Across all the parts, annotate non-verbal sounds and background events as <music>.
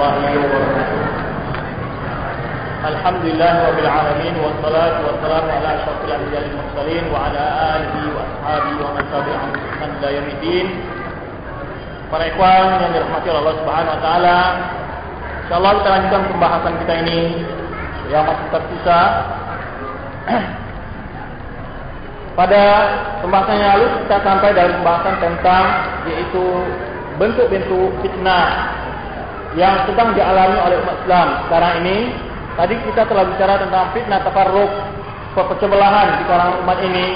الله وبركاته الحمد لله رب العالمين والصلاة والسلام على أشرف الأنبياء المرسلين وعلى آله وأصحابه ومن تبعهم بإحسان إلى يوم الدين Para ikhwan yang dirahmati oleh Allah Subhanahu wa taala. Insyaallah kita lanjutkan pembahasan kita ini yang masih tersisa. <clears throat> Pada pembahasan yang lalu kita sampai dalam pembahasan tentang yaitu bentuk-bentuk fitnah yang sedang dialami oleh umat Islam sekarang ini. Tadi kita telah bicara tentang fitnah tafarruq, perpecah di kalangan umat ini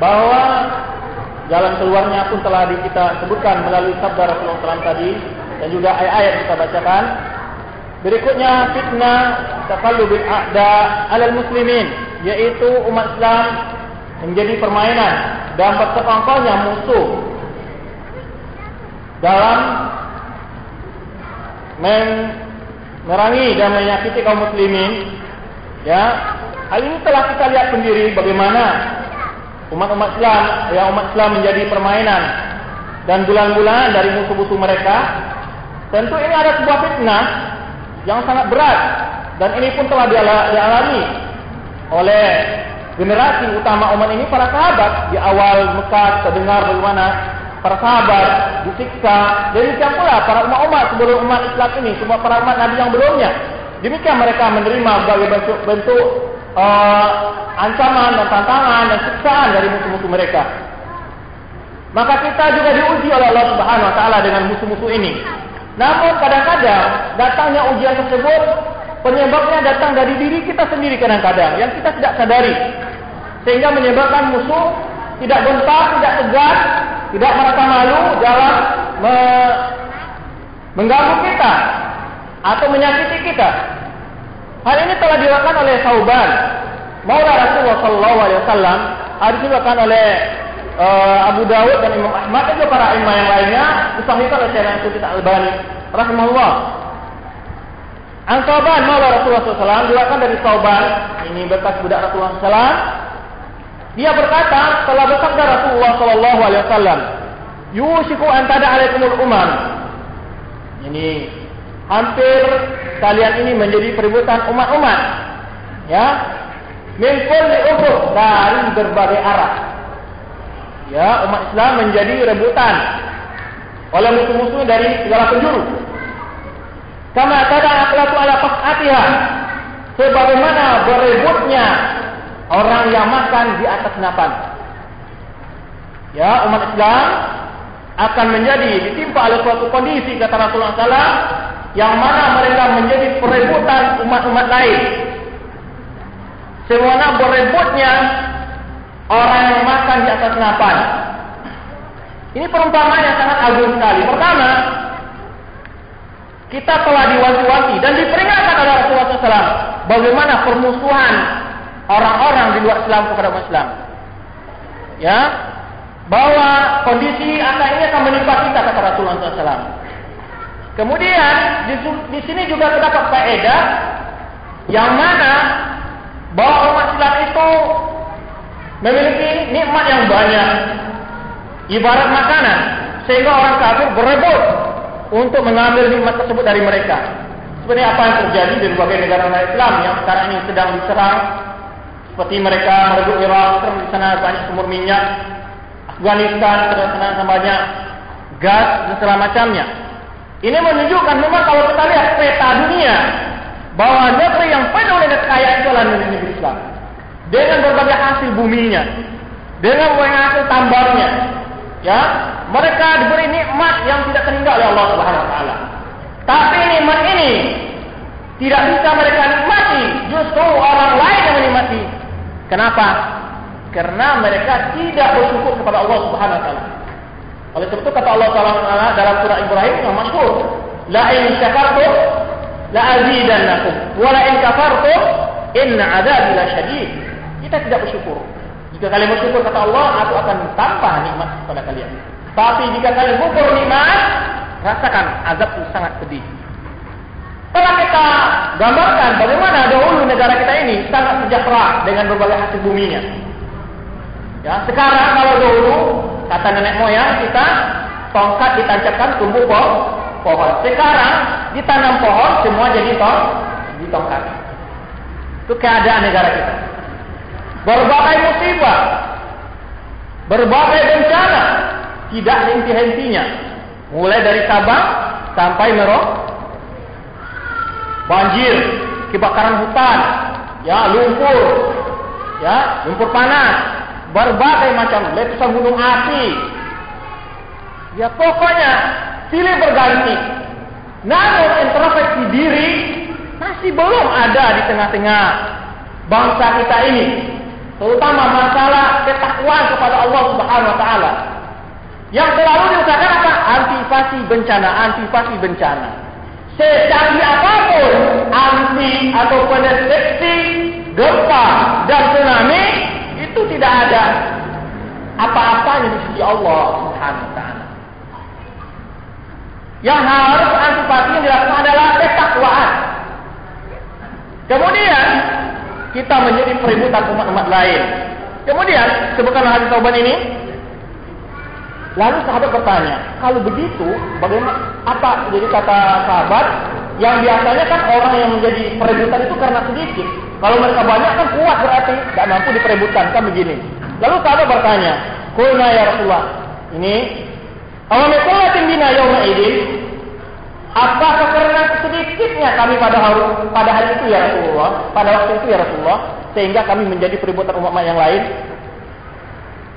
bahwa Jalan keluarnya pun telah kita sebutkan melalui sabda Rasulullah SAW tadi dan juga ayat-ayat kita bacakan. Berikutnya fitnah taqallubil a'da 'alal muslimin yaitu umat Islam menjadi permainan dan bersekongkolnya musuh dalam memerangi dan menyakiti kaum muslimin ya hal ini telah kita lihat sendiri bagaimana umat-umat Islam, ya umat Islam menjadi permainan dan bulan-bulan dari musuh-musuh mereka. Tentu ini ada sebuah fitnah yang sangat berat dan ini pun telah dialami oleh generasi utama umat ini para sahabat di awal Mekah terdengar bagaimana para sahabat disiksa demikian pula para umat-umat sebelum umat Islam ini semua para umat Nabi yang belumnya demikian mereka menerima berbagai bentuk-bentuk uh, ancaman dan tantangan dan siksaan dari musuh-musuh mereka. Maka kita juga diuji oleh Allah Subhanahu wa taala dengan musuh-musuh ini. Namun kadang-kadang datangnya ujian tersebut penyebabnya datang dari diri kita sendiri kadang-kadang yang kita tidak sadari. Sehingga menyebabkan musuh tidak gentar, tidak tegas, tidak merasa malu dalam me mengganggu kita atau menyakiti kita. Hal ini telah dilakukan oleh Sauban. Maula Rasulullah Sallallahu Alaihi Wasallam. Hadis ini dilakukan oleh uh, Abu Dawud dan Imam Ahmad dan juga para imam yang lainnya. Disahihkan oleh Syekh Nasruddin Albani. Rahimahullah. An Maula Rasulullah SAW dilakukan dari Sauban. Ini bekas budak Rasulullah SAW. Dia berkata, telah bersabda Rasulullah Sallallahu Alaihi Wasallam, Yushiku antada alaikumul umam. Ini hampir kalian ini menjadi perebutan umat-umat. Ya. Min kulli ufuq dari berbagai arah. Ya, umat Islam menjadi rebutan oleh musuh-musuh dari segala penjuru. Kama tada aqlatu ala qas'atiha. Sebagaimana berebutnya orang yang makan di atas napan. Ya, umat Islam akan menjadi ditimpa oleh suatu kondisi kata Rasulullah SAW yang mana mereka menjadi perebutan umat-umat lain. Semuanya berebutnya orang yang makan di atas napan. Ini perumpamaan yang sangat agung sekali. Pertama, kita telah diwanti-wanti dan diperingatkan oleh Rasulullah SAW bagaimana permusuhan orang-orang di luar Islam kepada umat Islam. Ya, bahwa kondisi anak ini akan menimpa kita kata Rasulullah SAW. Kemudian di, di sini juga terdapat faedah yang mana bahwa umat Islam itu memiliki nikmat yang banyak, ibarat makanan, sehingga orang kafir berebut untuk mengambil nikmat tersebut dari mereka. Seperti apa yang terjadi di berbagai negara Islam yang sekarang ini sedang diserang, seperti mereka merebut Irak, di sana banyak sumur minyak, Afghanistan, di sana banyak gas dan segala macamnya. Ini menunjukkan memang kalau kita lihat peta dunia bahwa negeri yang penuh dengan kekayaan itu adalah negeri Islam. Dengan berbagai hasil buminya, dengan berbagai hasil tambarnya, ya, mereka diberi nikmat yang tidak terhingga oleh Allah Subhanahu wa taala. Tapi nikmat ini tidak bisa mereka nikmati, justru orang lain yang menikmati. Kenapa? Karena mereka tidak bersyukur kepada Allah Subhanahu wa taala. Oleh sebab itu kata Allah Taala dalam surah Ibrahim yang masyhur, la in syakartum la azidannakum wa la in kafartum inna adzabi lasyadid. Kita tidak bersyukur. Jika kalian bersyukur kata Allah, aku akan tambah nikmat kepada kalian. Tapi jika kalian kufur nikmat, rasakan azab itu sangat pedih. Telah kita gambarkan bagaimana dahulu negara kita ini sangat sejahtera dengan berbagai hasil buminya. Ya, sekarang kalau dahulu kata nenek moyang kita tongkat ditancapkan tumbuh pohon pohon. Sekarang ditanam pohon semua jadi tong, di tongkat. Itu keadaan negara kita. Berbagai musibah, berbagai bencana, tidak henti-hentinya. Mulai dari Sabang sampai Merauke, banjir, kebakaran hutan, ya lumpur, ya lumpur panas, berbagai macam letusan gunung api. Ya pokoknya silih berganti. Namun introspeksi diri masih belum ada di tengah-tengah bangsa kita ini. Terutama masalah ketakwaan kepada Allah Subhanahu wa taala. Yang selalu diusahakan apa? Antisipasi bencana, antisipasi bencana. Secanggih apa pun anti atau pendeteksi gempa dan tsunami itu tidak ada apa-apanya di sisi Allah Subhanahu wa taala. Yang harus antisipasi yang dilakukan adalah ketakwaan. Kemudian kita menjadi peributan umat-umat lain. Kemudian sebutkan hadis taubat ini. Lalu sahabat bertanya, kalau begitu bagaimana apa jadi kata sahabat yang biasanya kan orang yang menjadi perebutan itu karena sedikit. Kalau mereka banyak kan kuat berarti tidak mampu diperebutkan kan begini. Lalu sahabat bertanya, Kulna ya Rasulullah, ini Allah mekulatin bina yawma idin, apakah karena sedikitnya kami pada hari, pada hari itu ya Rasulullah, pada waktu itu ya Rasulullah, sehingga kami menjadi peributan umat yang lain?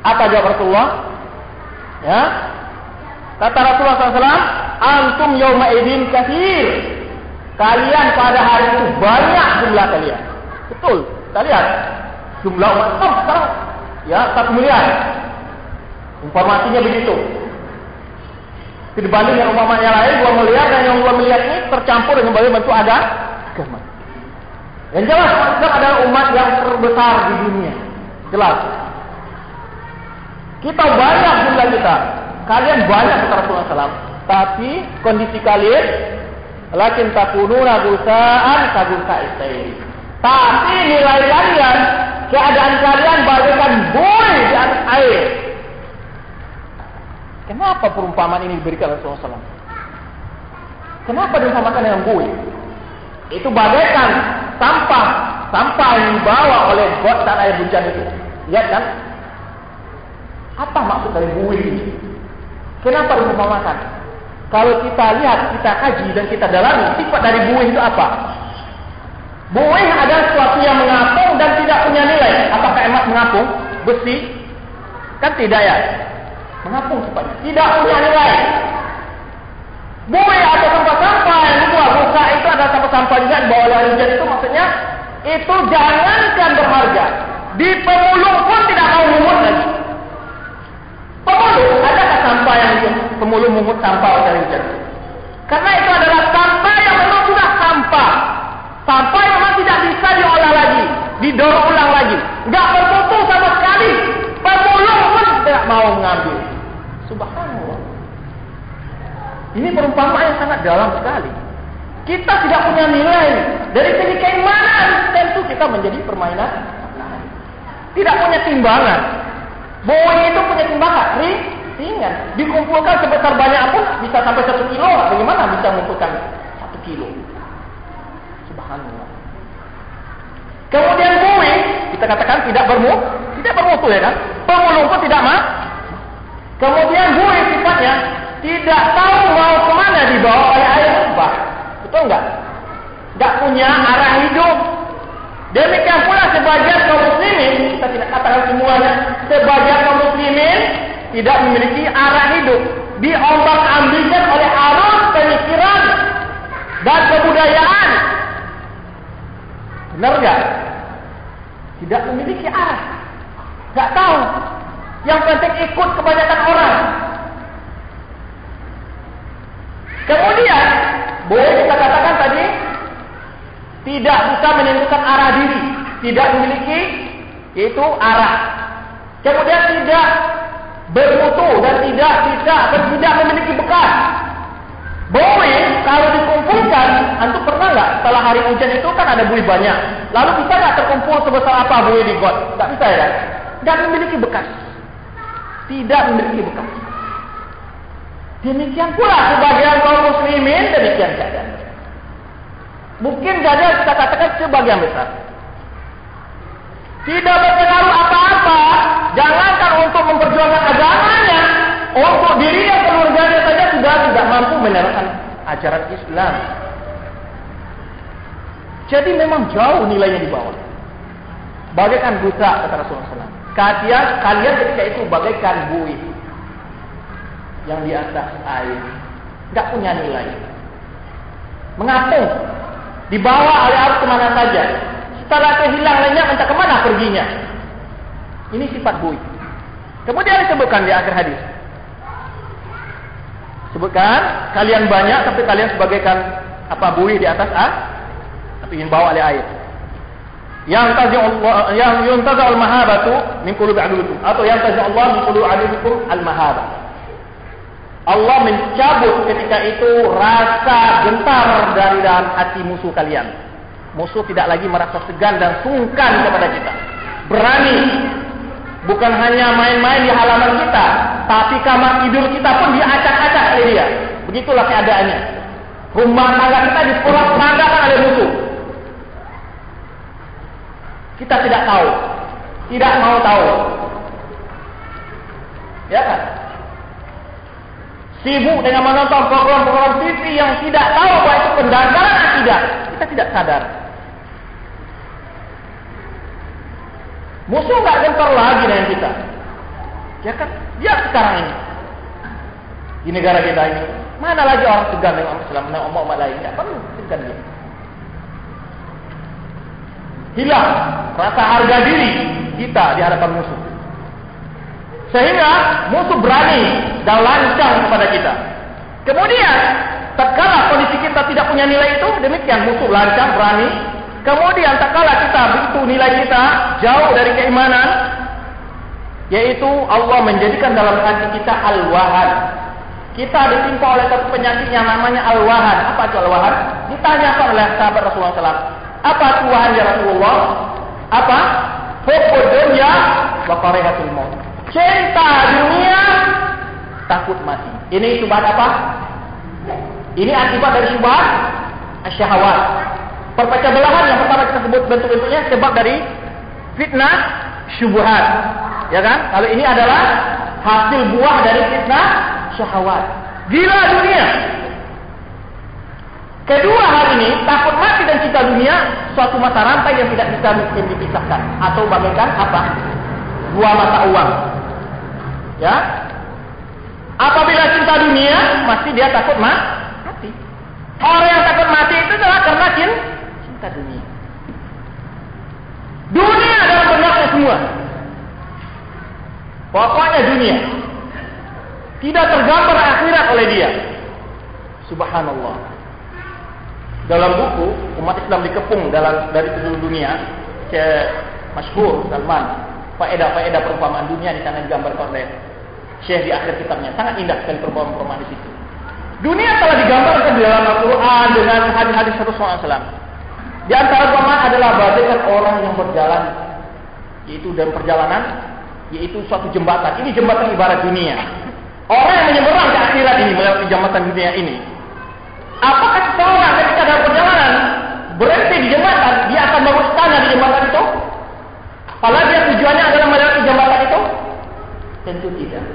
Apa jawab Rasulullah? Ya, kata Rasulullah SAW, antum yawma idin kathir. Kalian pada hari itu banyak jumlah kalian. Betul. Kita lihat. Jumlah umat Islam sekarang. Ya, satu miliar. Informasinya begitu. Dibanding umat yang lain, dua miliar dan yang dua miliar ini tercampur dengan berbagai bentuk ada agama. Yang jelas umat adalah umat yang terbesar di dunia. Jelas. Kita banyak jumlah kita. Kalian banyak kata Rasulullah SAW. Tapi kondisi kalian lakin takununa busaan kagusa isai. Tapi nilai kalian, keadaan kalian bagaikan buih di atas air. Kenapa perumpamaan ini diberikan Rasulullah SAW? Kenapa diumpamakan dengan buih? Itu bagaikan sampah, sampah yang dibawa oleh bot dan air hujan itu. Lihat kan? Apa maksud dari buih ini? Kenapa diumpamakan? Kalau kita lihat, kita kaji dan kita dalami, sifat dari buih itu apa? Buih adalah sesuatu yang mengapung dan tidak punya nilai. Apakah emas mengapung? Besi? Kan tidak ya? Mengapung sifatnya. Tidak punya nilai. Buih atau sampah-sampah yang dibuat buka itu adalah sampah-sampah juga yang dibawa oleh hujan itu maksudnya itu jangankan berharga. Di pemulung pun tidak mau mungut lagi. Pemulung mungut sampah oleh hujan? Karena itu adalah sampah yang memang sudah sampah. Sampai memang tidak bisa diolah lagi. Didorong ulang lagi. Tidak bermutu sama sekali. Pemulung pun tidak mau mengambil. Subhanallah. Ini perumpamaan yang sangat dalam sekali. Kita tidak punya nilai. Dari segi keimanan, tentu kita menjadi permainan. Tidak punya timbangan. Boeing itu punya timbangan. Ringan. Dikumpulkan sebesar banyak pun bisa sampai satu kilo. Bagaimana bisa mengumpulkan satu kilo? Subhanallah. Kemudian bumi, kita katakan tidak bermu, tidak bermutu ya kan? Pemulung pun tidak mah. Kemudian bumi sifatnya tidak tahu mau ke mana dibawa oleh air limpah. Betul enggak? Enggak punya arah hidup. Demikian pula sebagian kaum muslimin, kita tidak katakan semuanya, sebagian kaum muslimin tidak memiliki arah hidup. Diombak ambingkan oleh arus pemikiran dan kebudayaan Benar enggak? Tidak memiliki arah. Enggak tahu. Yang penting ikut kebanyakan orang. Kemudian, boleh kita katakan tadi tidak bisa menentukan arah diri, tidak memiliki yaitu arah. Kemudian tidak bermutu dan tidak bisa dan tidak memiliki bekas. Buih kalau dikumpulkan, antum pernah nggak setelah hari hujan itu kan ada buih banyak. Lalu bisa nggak terkumpul sebesar apa buih di got? Nggak bisa ya? Dan memiliki bekas. Tidak memiliki bekas. Demikian pula sebagian kaum muslimin demikian keadaan. Mungkin saja kita katakan sebagian besar. Tidak berpengaruh apa-apa. Jangankan untuk memperjuangkan agamanya. Untuk dirinya keluarganya saja sudah tidak mampu menerapkan ajaran Islam. Jadi memang jauh nilainya di bawah. Bagaikan buta kata Rasulullah SAW. Kalian, kalian ketika itu bagaikan buih yang di atas air. Tidak punya nilai. Mengapung. Dibawa oleh arus ke mana saja. Setelah kehilang lenyap entah ke mana perginya. Ini sifat bui. Kemudian disebutkan di akhir hadis. Sebutkan kalian banyak tapi kalian sebagaikan apa bui di atas ah? Tapi ingin bawa oleh air. Yang tazi Allah yang yuntaza al mahabatu min qulubi atau yang tazi Allah min qulubi adukum al mahabah. Allah mencabut ketika itu rasa gentar dari dalam hati musuh kalian. Musuh tidak lagi merasa segan dan sungkan kepada kita. Berani. Bukan hanya main-main di halaman kita. Tapi kamar tidur kita pun diacak-acak oleh dia. Begitulah keadaannya. Rumah tangga kita diporak-porandakan oleh musuh. Kita tidak tahu. Tidak mau tahu. Ya kan? sibuk dengan menonton program-program TV yang tidak tahu bahwa itu pendangkalan akidah. Kita tidak sadar. Musuh nggak gentar lagi dengan kita. Ya kan? Dia sekarang ini. Di negara kita ini. Mana lagi orang segan dengan Islam dengan umat-umat lain? Tidak perlu segan dia. Hilang rasa harga diri kita di hadapan musuh. Sehingga musuh berani dan lancang kepada kita. Kemudian, tatkala kondisi kita tidak punya nilai itu, demikian musuh lancang, berani. Kemudian, tatkala kita begitu nilai kita jauh dari keimanan, yaitu Allah menjadikan dalam hati kita al-wahan. Kita ditimpa oleh satu penyakit yang namanya al-wahan. Apa itu al-wahan? Ditanyakan oleh sahabat Rasulullah SAW. Apa itu wahan ya Rasulullah? Apa? Hubbud dunya wa maut. Cinta dunia, takut mati. Ini subhat apa? Ini akibat dari subhat syahwat. Perpecah belahan yang pertama kita sebut bentuk-bentuknya sebab dari fitnah syubhat. Ya kan? Kalau ini adalah hasil buah dari fitnah syahwat. Gila dunia. Kedua hal ini, takut mati dan cinta dunia, suatu mata rantai yang tidak bisa mungkin dipisahkan. Atau bagaikan apa? Dua mata uang. Ya. Apabila cinta dunia, mesti dia takut mati. Orang yang takut mati itu adalah karena cinta dunia. Dunia adalah bendaknya semua. Pokoknya dunia. Tidak tergambar akhirat oleh dia. Subhanallah. Dalam buku umat Islam dikepung dalam dari seluruh dunia, ke masyhur Salman, faedah-faedah perumpamaan dunia di sana digambarkan oleh Syekh di akhir kitabnya. Sangat indah sekali perumpamaan-perumpamaan di situ. Dunia telah digambarkan di dalam Al-Quran dengan hadis-hadis Rasulullah SAW. Di antara perumpamaan adalah bagaikan orang yang berjalan, yaitu dalam perjalanan, yaitu suatu jembatan. Ini jembatan ibarat dunia. Orang yang menyeberang ke akhirat ini melewati jembatan dunia ini. Apakah seseorang ketika dalam perjalanan berhenti di jembatan, dia akan bangun istana di jembatan itu? Padahal dia tujuannya adalah melewati jembatan itu? Tentu tidak.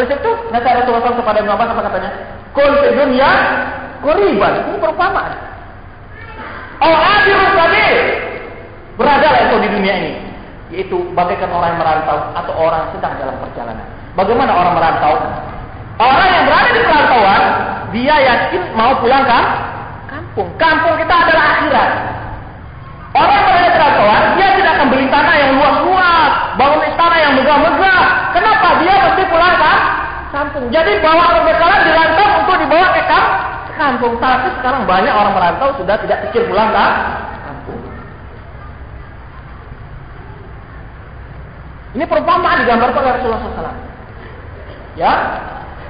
Oleh itu, nasihat Rasulullah SAW kepada Ibn Abbas apa katanya? Kul fi dunya qoriban. Ini perumpamaan. Adirus sabil. Beradalah engkau di dunia ini. Yaitu bagaikan orang yang merantau atau orang sedang dalam perjalanan. Bagaimana orang merantau? Orang yang berada di perantauan, dia yakin mau pulang ke kampung. Kampung kita adalah akhirat. Orang yang berada di perantauan, dia tidak akan beli tanah yang luas-luas, bangun istana yang megah-megah. Kenapa? Dia mesti pulang ke kampung. Jadi bawa perbekalan dirantau untuk dibawa ke kampung. Tapi sekarang banyak orang merantau sudah tidak pikir pulang kampung. Ini perumpamaan digambarkan oleh Rasulullah SAW. Ya,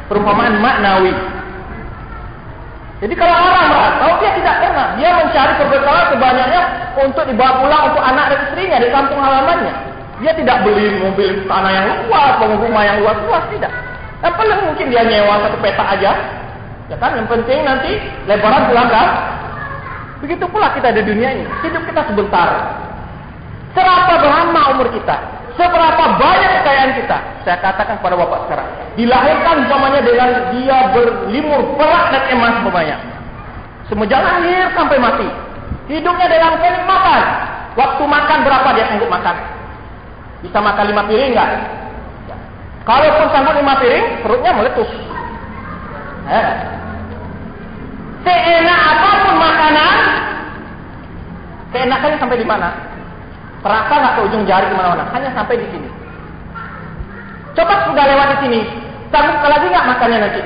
perumpamaan maknawi. Jadi kalau orang merantau dia tidak pernah dia mencari perbekalan sebanyaknya untuk dibawa pulang untuk anak dan istrinya di kampung halamannya. Dia tidak beli mobil tanah yang luas, bangun rumah yang luas-luas tidak. Paling mungkin dia nyewa satu peta aja. Ya kan, yang penting nanti lebaran pulang kan. Begitu pula kita di dunia ini. Hidup kita sebentar. Serapa lama umur kita. Seberapa banyak kekayaan kita. Saya katakan kepada bapak sekarang. Dilahirkan umpamanya dengan dia berlimur perak dan emas umpamanya. Semenjak lahir sampai mati. Hidupnya dalam kenikmatan. Waktu makan berapa dia sanggup makan? Bisa makan lima piring enggak? Kalaupun sanggup lima piring, perutnya meletus. Eh. Seenak apa pun makanan, keenakannya sampai di mana? Terasa nggak ke ujung jari ke mana-mana? Hanya sampai di sini. Coba sudah lewat di sini, sanggup lagi nggak makannya nanti?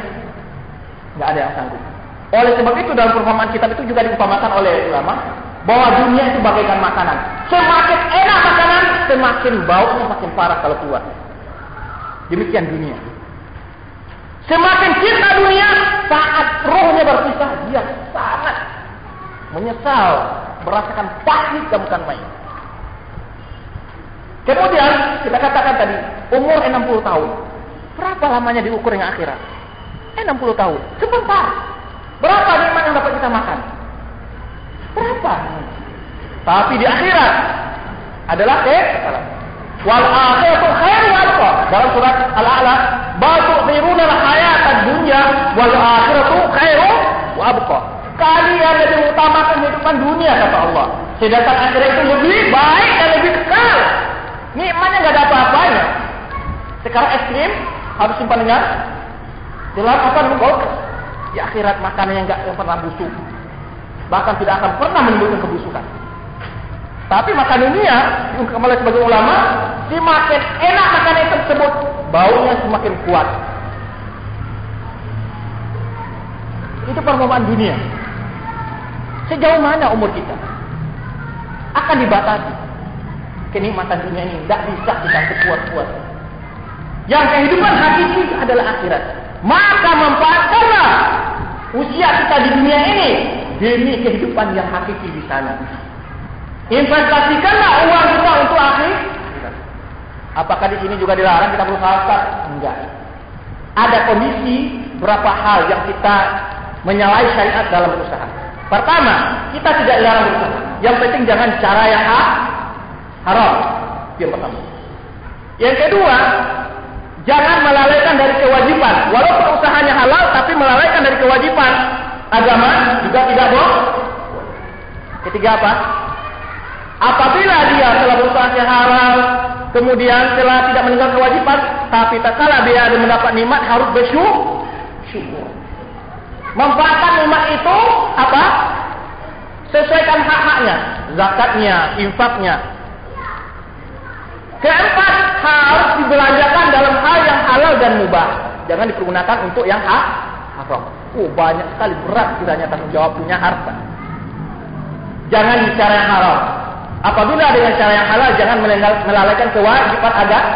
Nggak ada yang sanggup. Oleh sebab itu dalam perumpamaan kitab itu juga diumpamakan oleh ulama bahwa dunia itu bagaikan makanan. Semakin enak makanan, semakin baunya makin parah kalau keluar. Demikian dunia. Semakin cinta dunia, saat rohnya berpisah, dia sangat menyesal, merasakan pahit dan bukan main. Kemudian kita katakan tadi umur 60 tahun. Berapa lamanya diukur yang akhirat? 60 tahun. Sebentar. Berapa nikmat yang dapat kita makan? Berapa? Tapi di akhirat adalah ke wal akhiratu khairu wa Dalam surat Al-A'la, bal tu'thiruna al-hayat ad-dunya wal akhiratu khairu wa abqa. Kalian lebih utamakan kehidupan dunia kata Allah. Sedangkan akhirat itu lebih baik dan lebih kekal. Nikmatnya enggak ada apa-apanya. Sekarang es krim harus simpan dengan dalam apa namanya Di akhirat makanan yang enggak yang pernah busuk. Bahkan tidak akan pernah menimbulkan kebusukan. Tapi makan dunia, kembali sebagai ulama, semakin enak makanan tersebut, baunya semakin kuat. Itu permukaan dunia. Sejauh mana umur kita? Akan dibatasi kenikmatan dunia ini tidak bisa kita sekuat-kuat. Yang kehidupan hakiki adalah akhirat. Maka manfaatkanlah usia kita di dunia ini demi kehidupan yang hakiki di sana. Investasikanlah uang kita untuk akhir. Apakah di sini juga dilarang kita berusaha? Enggak. Ada kondisi berapa hal yang kita menyalahi syariat dalam berusaha. Pertama, kita tidak dilarang berusaha. Yang penting jangan cara yang haram. Yang pertama. Yang kedua, jangan melalaikan dari kewajiban. Walaupun usahanya halal, tapi melalaikan dari kewajiban agama juga tidak boleh. Ketiga apa? Apabila dia telah berusaha halal, kemudian telah tidak meninggalkan kewajiban, tapi tak kalah dia mendapat nikmat harus bersyukur. Memanfaatkan nikmat itu apa? Sesuaikan hak-haknya, zakatnya, infaknya, Keempat, harus dibelanjakan dalam hal yang halal dan mubah. Jangan dipergunakan untuk yang hak haram. Oh, banyak sekali berat kiranya tanggung jawab punya harta. Jangan bicara yang haram. Apabila dengan cara yang halal, jangan melalaikan kewajiban agama.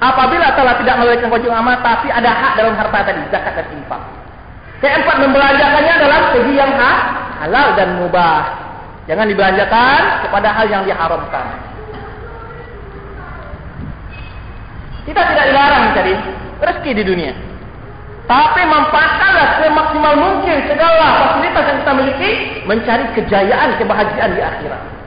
Apabila telah tidak melalaikan kewajiban amal, tapi ada hak dalam harta tadi, zakat dan infak. Keempat, membelanjakannya dalam segi yang hak, halal dan mubah. Jangan dibelanjakan kepada hal yang diharamkan. Kita tidak dilarang mencari rezeki di dunia. Tapi manfaatkanlah semaksimal mungkin segala fasilitas yang kita miliki mencari kejayaan, kebahagiaan di akhirat.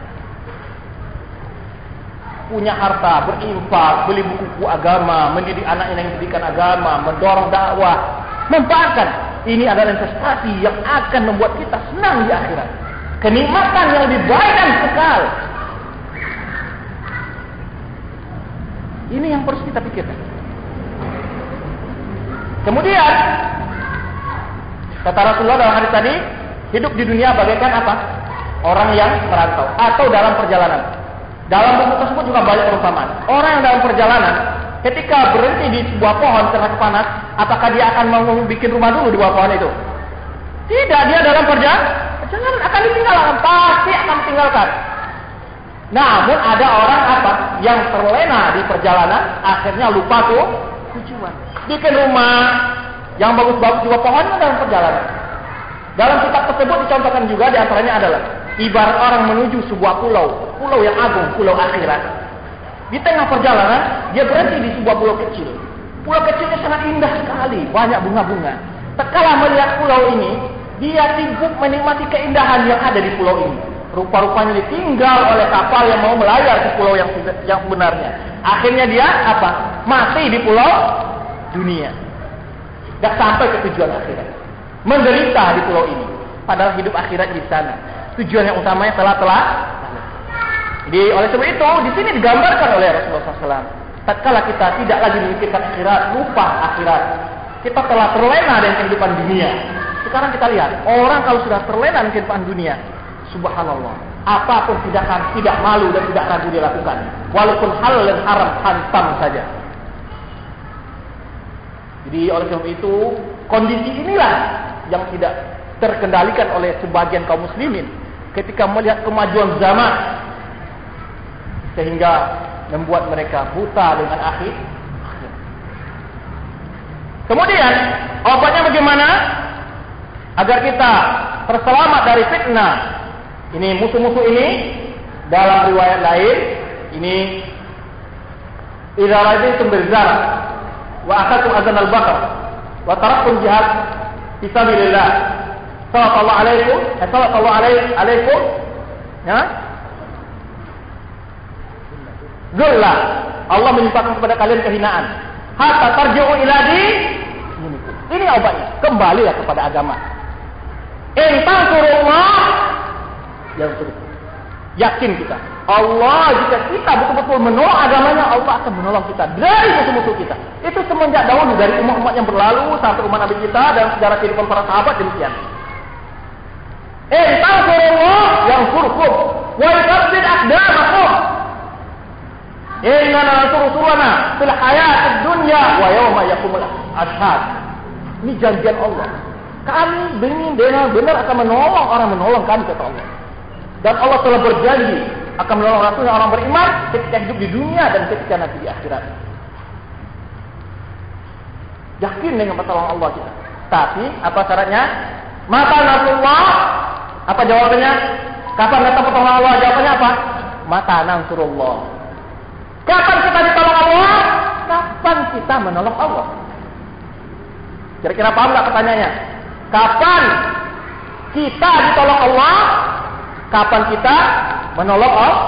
Punya harta, berinfak, beli buku-buku agama, mendidik anak yang pendidikan agama, mendorong dakwah, manfaatkan. Ini adalah investasi yang akan membuat kita senang di akhirat. Kenikmatan yang lebih baik dan kekal. Ini yang harus kita pikirkan. Kemudian kata Rasulullah dalam hadis tadi, hidup di dunia bagaikan apa? Orang yang merantau atau dalam perjalanan. Dalam buku tersebut juga banyak perumpamaan. Orang yang dalam perjalanan ketika berhenti di sebuah pohon karena panas, apakah dia akan mau bikin rumah dulu di bawah pohon itu? Tidak, dia dalam perjalanan akan ditinggalkan, pasti akan tinggalkan. Namun ada orang apa yang terlena di perjalanan, akhirnya lupa tuh tujuan. Bikin rumah yang bagus-bagus juga pohonnya dalam perjalanan. Dalam kitab tersebut dicontohkan juga di antaranya adalah ibarat orang menuju sebuah pulau, pulau yang agung, pulau akhirat. Di tengah perjalanan dia berhenti di sebuah pulau kecil. Pulau kecilnya sangat indah sekali, banyak bunga-bunga. Tatkala melihat pulau ini, dia sibuk menikmati keindahan yang ada di pulau ini. Rupa-rupanya ditinggal oleh kapal yang mau melayar ke pulau yang yang sebenarnya. Akhirnya dia apa? Mati di pulau dunia. Gak sampai ke tujuan akhirat. Menderita di pulau ini. Padahal hidup akhirat di sana. Tujuan yang utamanya telah telah. Di oleh sebab itu di sini digambarkan oleh Rasulullah SAW. Tatkala kita tidak lagi memikirkan akhirat, lupa akhirat. Kita telah terlena dengan kehidupan dunia. Sekarang kita lihat orang kalau sudah terlena dengan kehidupan dunia, Subhanallah. Apa pun tindakan tidak malu dan tidak ragu dilakukan. Walaupun hal dan haram hantam saja. Jadi oleh sebab itu kondisi inilah yang tidak terkendalikan oleh sebagian kaum muslimin ketika melihat kemajuan zaman sehingga membuat mereka buta dengan akhir. Kemudian obatnya bagaimana? Agar kita terselamat dari fitnah ini musuh-musuh ini dalam riwayat lain ini idza ra'aytum birzar wa akhadtum azan al-baqar wa taraktum jihad fi sabilillah. Sallallahu alaikum. Eh, sallallahu alaikum. Ya. Zulla Allah menyimpahkan kepada kalian kehinaan. Hatta tarji'u ila di ini obatnya. Kembalilah kepada agama. In tansurullah yang sulit. Yakin kita. Allah jika kita betul-betul menolak agamanya, Allah akan menolong kita dari musuh-musuh kita. Itu semenjak dahulu dari umat-umat yang berlalu sampai umat Nabi kita dan sejarah kehidupan para sahabat demikian. Eh, tansurullah yang surkum wa yusabbit aqdamakum. Inna nansuru surana fil hayatid dunya wa yawma yaqumul ashhad. Ini janjian Allah. Kami benar benar akan menolong orang menolong kami kata Allah. Dan Allah telah berjanji akan menolong Rasulnya orang beriman ketika hidup di dunia dan ketika nanti di akhirat. Yakin dengan pertolongan Allah kita. Tapi apa syaratnya? Mata Nasrullah. Apa jawabannya? Kapan datang pertolongan Allah? Jawabannya apa? Mata Nasrullah. Kapan kita ditolong Allah? Kapan kita menolong Allah? Kira-kira paham nggak pertanyaannya? Kapan kita ditolong Allah? Kapan kita menolong Allah?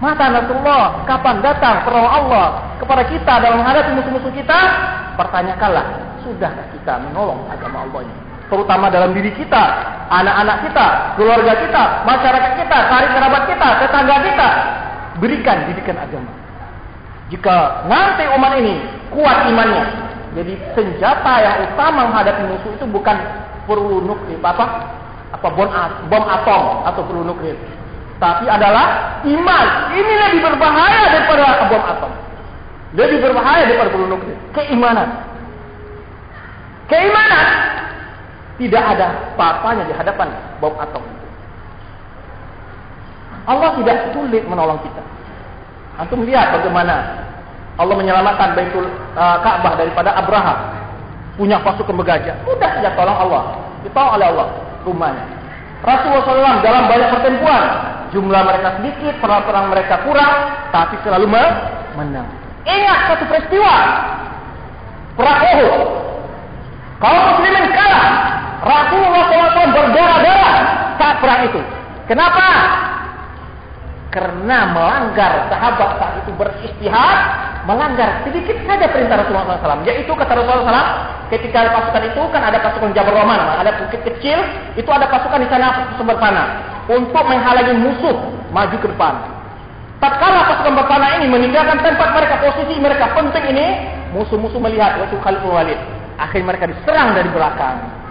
Mata Nasrullah, kapan datang pertolongan Allah kepada kita dalam menghadapi musuh-musuh kita? Pertanyakanlah, sudahkah kita menolong agama Allah ini? Terutama dalam diri kita, anak-anak kita, keluarga kita, masyarakat kita, karib kerabat kita, tetangga kita. Berikan didikan agama. Jika nanti umat ini kuat imannya, jadi senjata yang utama menghadapi musuh itu bukan perlu nuklir, apa? Apa bom, bom atom atau peluru nuklir. Tapi adalah iman. Ini lebih berbahaya daripada bom atom. Lebih berbahaya daripada peluru nuklir. Keimanan. Keimanan tidak ada apa-apanya di hadapan bom atom. Allah tidak sulit menolong kita. Antum lihat bagaimana Allah menyelamatkan Baitul uh, Ka'bah daripada Abraham. Punya pasukan bergajah. Mudah saja tolong Allah. Ditolong oleh Allah rumahnya. Rasulullah SAW dalam banyak pertempuran, jumlah mereka sedikit, perang-perang mereka kurang, tapi selalu menang. Ingat satu peristiwa, perang Uhud. Kalau muslimin kalah, Rasulullah SAW berdarah-darah saat perang itu. Kenapa? Karena melanggar sahabat saat itu beristihad, melanggar sedikit saja perintah Rasulullah SAW. Yaitu kata Rasulullah SAW, ketika pasukan itu kan ada pasukan Jabal Roman, ada bukit kecil, itu ada pasukan di sana sumber panah untuk menghalangi musuh maju ke depan. Tatkala pasukan berpanah ini meninggalkan tempat mereka, posisi mereka penting ini, musuh-musuh melihat waktu Khalid Walid. Akhirnya mereka diserang dari belakang.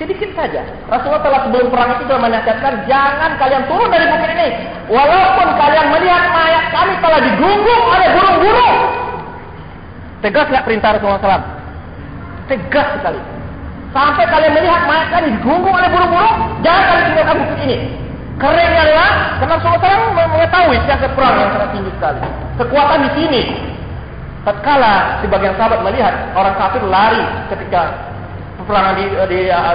Sedikit saja. Rasulullah telah sebelum perang itu telah menasihatkan, jangan kalian turun dari bukit ini. Walaupun kalian melihat mayat kami telah digunggung oleh burung-burung. Tegas nggak perintah Rasulullah SAW? Tegas sekali. Sampai kalian melihat mayat kami digunggung oleh burung-burung, jangan kalian tinggalkan bukit ini. Kerennya adalah, karena Rasulullah SAW mengetahui siasat perang yang sangat tinggi sekali. Kekuatan di sini. Tatkala sebagian sahabat melihat orang kafir lari ketika peperangan di, di uh,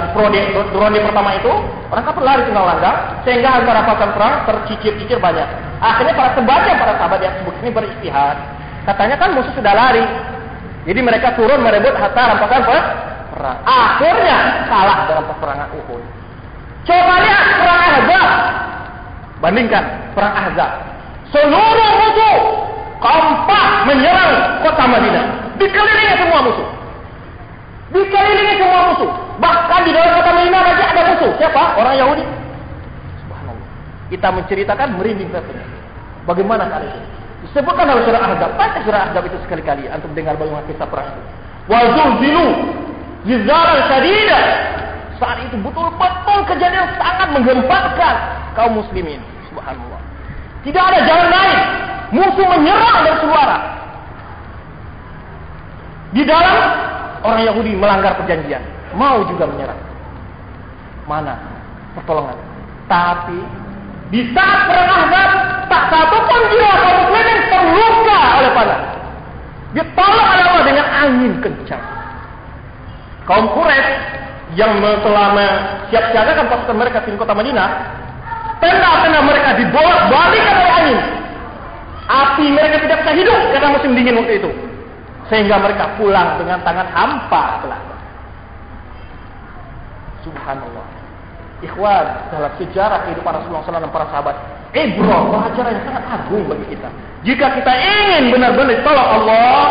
drone, pertama itu orang kafir lari tinggal sehingga antara pasukan perang tercicir-cicir banyak. Akhirnya para sebagian para sahabat yang sebut ini beristihad Katanya kan musuh sudah lari. Jadi mereka turun merebut harta rampasan perang. Akhirnya kalah dalam peperangan Uhud. Coba lihat perang Ahzab. Bandingkan perang Ahzab. Seluruh musuh kompak menyerang kota Madinah. Dikelilingi semua musuh. Dikelilingi semua musuh. Bahkan di dalam kota Madinah saja ada musuh. Siapa? Orang Yahudi. Subhanallah. Kita menceritakan merinding rasanya. Bagaimana kali itu? Disebutkan dalam surah Ahzab. Baca surah Ahzab itu sekali-kali untuk dengar bagaimana kisah perang itu. Wazulzilu zizaran syadidah. Saat itu betul-betul kejadian sangat menggemparkan kaum muslimin. Subhanallah. Tidak ada jalan lain. Musuh menyerang dari suara. Di dalam orang Yahudi melanggar perjanjian. Mau juga menyerang. Mana pertolongan? Tapi di saat perang Ahzab tak satu pun jiwa kaum muslimin terluka oleh panah. Ditolak oleh Allah dengan angin kencang. Kaum Quraisy yang telah siap siagakan pasukan mereka di kota Madinah, tenda-tenda mereka dibolak balikan oleh angin. Api mereka tidak bisa hidup karena musim dingin waktu itu. Sehingga mereka pulang dengan tangan hampa belaka. Subhanallah. Ikhwan, dalam sejarah kehidupan Rasulullah SAW dan para sahabat, ibrah, pelajaran yang sangat agung bagi kita. Jika kita ingin benar-benar tolong Allah,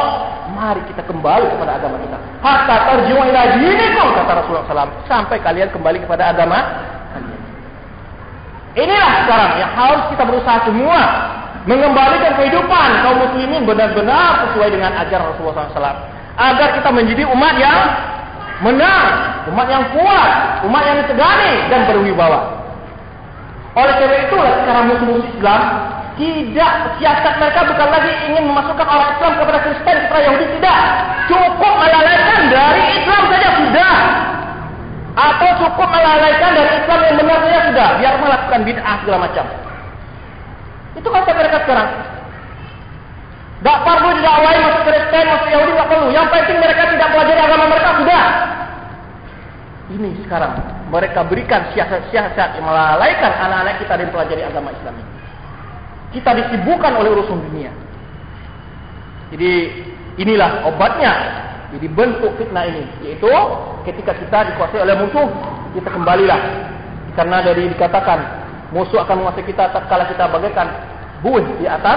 mari kita kembali kepada agama kita. Hatta terjun ila dinikum, kata Rasulullah SAW, sampai kalian kembali kepada agama kalian. Inilah sekarang yang harus kita berusaha semua mengembalikan kehidupan kaum muslimin benar-benar sesuai dengan ajaran Rasulullah SAW. Agar kita menjadi umat yang menang, umat yang kuat, umat yang disegani dan berwibawa. Oleh karena itulah sekarang musuh-musuh Islam tidak siasat mereka bukan lagi ingin memasukkan orang Islam kepada Kristen kepada Yahudi tidak. Cukup melalaikan dari Islam saja sudah. Atau cukup melalaikan dari Islam yang benar saja sudah. Biar melakukan bid'ah segala macam. Itu kata mereka sekarang. Tak perlu didakwai masuk Kristen, masuk Yahudi, tak perlu. Yang penting mereka tidak pelajari agama mereka, sudah. Ini sekarang mereka berikan siasat-siasat yang melalaikan anak-anak kita dan pelajari agama Islam. Kita disibukkan oleh urusan dunia. Jadi inilah obatnya. Jadi bentuk fitnah ini. Yaitu ketika kita dikuasai oleh musuh, kita kembalilah. Karena dari dikatakan musuh akan menguasai kita tak kala kita bagaikan buih di atas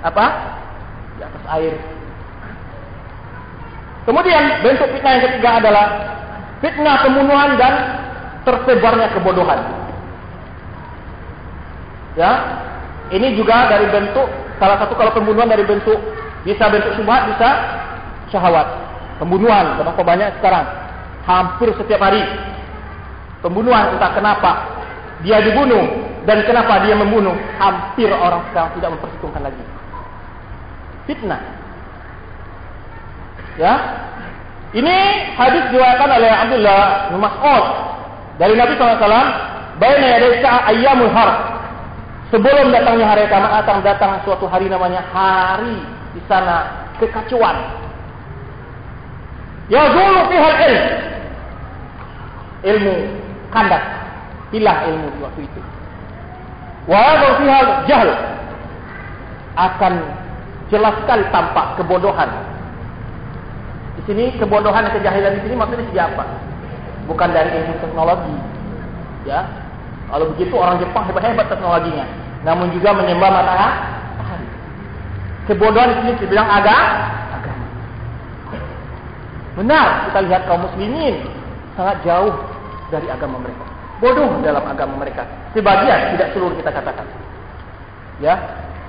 apa? Di atas air. Kemudian bentuk fitnah yang ketiga adalah fitnah pembunuhan dan tersebarnya kebodohan. Ya, ini juga dari bentuk salah satu kalau pembunuhan dari bentuk bisa bentuk subhat bisa syahwat. Pembunuhan kenapa banyak sekarang? Hampir setiap hari pembunuhan entah kenapa dia dibunuh dan kenapa dia membunuh hampir orang sekarang tidak memperhitungkan lagi. Fitnah. Ya. Ini hadis diriwayatkan oleh Abdullah bin Mas'ud dari Nabi SAW. Baina yaday ayyamul harb. Sebelum datangnya hari kiamat akan datang suatu hari namanya hari di sana kekacauan. Ya dulu pihak ilmu. Ilmu kandas. Hilang ilmu waktu itu. Wa pihak jahil. Akan jelas sekali tampak kebodohan. Di sini kebodohan dan kejahilan di sini maksudnya siapa? Bukan dari ilmu teknologi. Ya. Kalau begitu orang Jepang hebat-hebat teknologinya. Namun juga menyembah matahari. Kebodohan di sini dibilang agama. Benar, kita lihat kaum muslimin sangat jauh dari agama mereka. Bodoh dalam agama mereka. Sebagian, tidak seluruh kita katakan. Ya,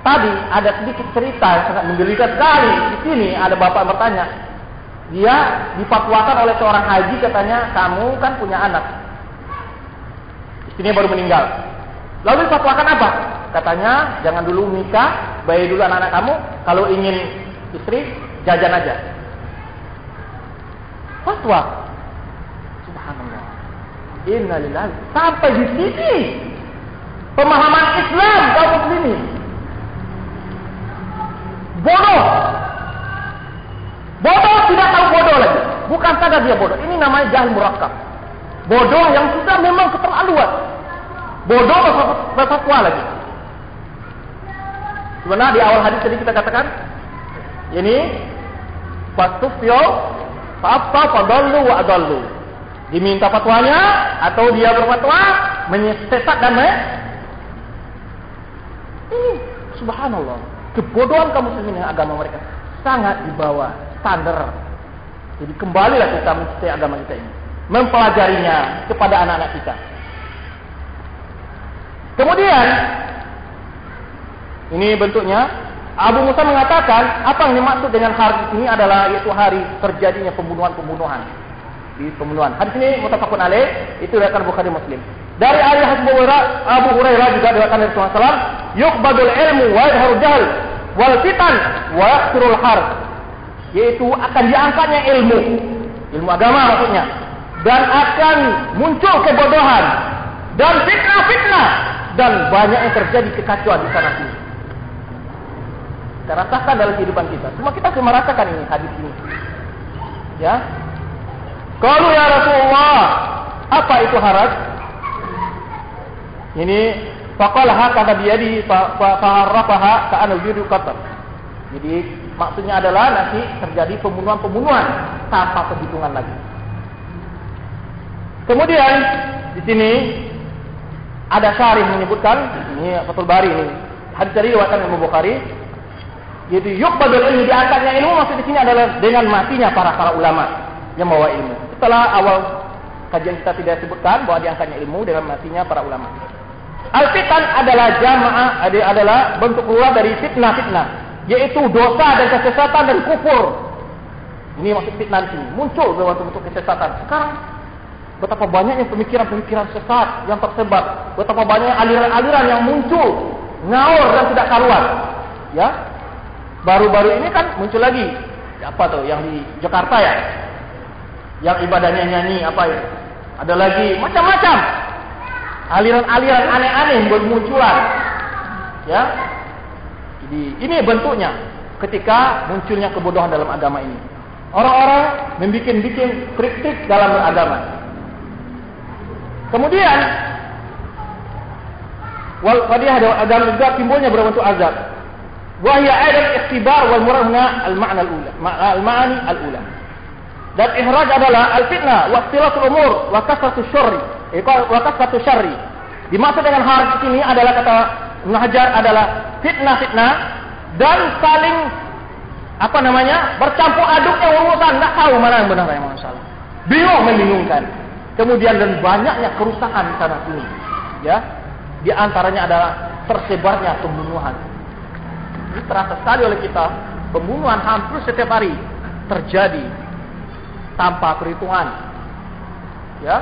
Tadi ada sedikit cerita yang sangat menggelikan sekali. Di sini ada bapak bertanya, dia dipatwakan oleh seorang haji katanya, kamu kan punya anak. Istrinya baru meninggal. Lalu dipatwakan apa? Katanya, jangan dulu nikah, bayar dulu anak-anak kamu. Kalau ingin istri, jajan aja. Fatwa. Innalillahi. Sampai di sini pemahaman Islam kaum muslimin bodoh. Bodoh tidak tahu bodoh lagi. Bukan saja dia bodoh. Ini namanya jahil murakab. Bodoh yang sudah memang keterlaluan. Bodoh berfatwa lagi. Sebenarnya di awal hadis tadi kita katakan Ini fatufyo apa fadallu wa adallu. Diminta fatwanya atau dia berfatwa menyesat dan me ini subhanallah kebodohan kaum muslimin dengan agama mereka sangat di bawah standar. Jadi kembalilah kita mencintai agama kita ini, mempelajarinya kepada anak-anak kita. Kemudian ini bentuknya Abu Musa mengatakan apa yang dimaksud dengan hari ini adalah yaitu hari terjadinya pembunuhan-pembunuhan di pembunuhan. Hadis ini mutafakun alaih itu diriwayatkan Bukhari Muslim. Dari Ali Abu Hurairah, Abu Hurairah juga diriwayatkan dari Rasulullah SAW, yuqbadul ilmu wa yadharu jahl wal fitan wa yaqtirul har. Yaitu akan diangkatnya ilmu, ilmu agama maksudnya, dan akan muncul kebodohan dan fitnah-fitnah dan banyak yang terjadi kekacauan di sana sini. Kita rasakan dalam kehidupan kita. Semua kita semua merasakan ini hadis ini. Ya. Kalau ya Rasulullah, apa itu haraj? Ini faqalaha kata dia di faharrafaha ka'an wujudu qatar. Jadi maksudnya adalah nanti terjadi pembunuhan-pembunuhan tanpa perhitungan lagi. Kemudian di sini ada syarih menyebutkan ini Fathul Bari ini. Hadis tadi diwakilkan Imam Bukhari yaitu yuqbadul ilmu diangkatnya ilmu maksud di sini adalah dengan matinya para para ulama yang membawa ilmu. Setelah awal kajian kita tidak sebutkan bahwa diangkatnya ilmu dengan matinya para ulama. Al-fitan adalah jamaah adalah bentuk keluar dari fitnah-fitnah, yaitu dosa dan kesesatan dan kufur. Ini maksud fitnah di sini. Muncul dalam bentuk kesesatan. Sekarang betapa banyaknya pemikiran-pemikiran sesat yang tersebar, betapa banyak aliran-aliran yang muncul, ngaur dan tidak karuan. Ya, baru-baru ini kan muncul lagi apa tuh yang di Jakarta ya yang ibadahnya nyanyi apa ya ada lagi macam-macam. Aliran-aliran aneh-aneh bermunculan ya. Jadi ini bentuknya ketika munculnya kebodohan dalam agama ini. Orang-orang membikin-bikin kritik dalam beragama. Kemudian wal fadiyah agama juga timbulnya berbentuk azab. Wahya adam ikhtibar wal murahna al-ma'na al-ula. Al-ma'ani al-ula. Dan ihraj adalah al-fitnah wa umur wa kasratu syarri. Wa kasratu syarri. Dimaksud dengan haraj ini adalah kata Ibn Hajar adalah fitnah-fitnah dan saling apa namanya bercampur aduknya urusan tidak tahu mana yang benar yang mana salah bingung membingungkan kemudian dan banyaknya kerusakan di sana sini ya di antaranya adalah tersebarnya pembunuhan ini terasa sekali oleh kita. Pembunuhan hampir setiap hari terjadi tanpa perhitungan. Ya.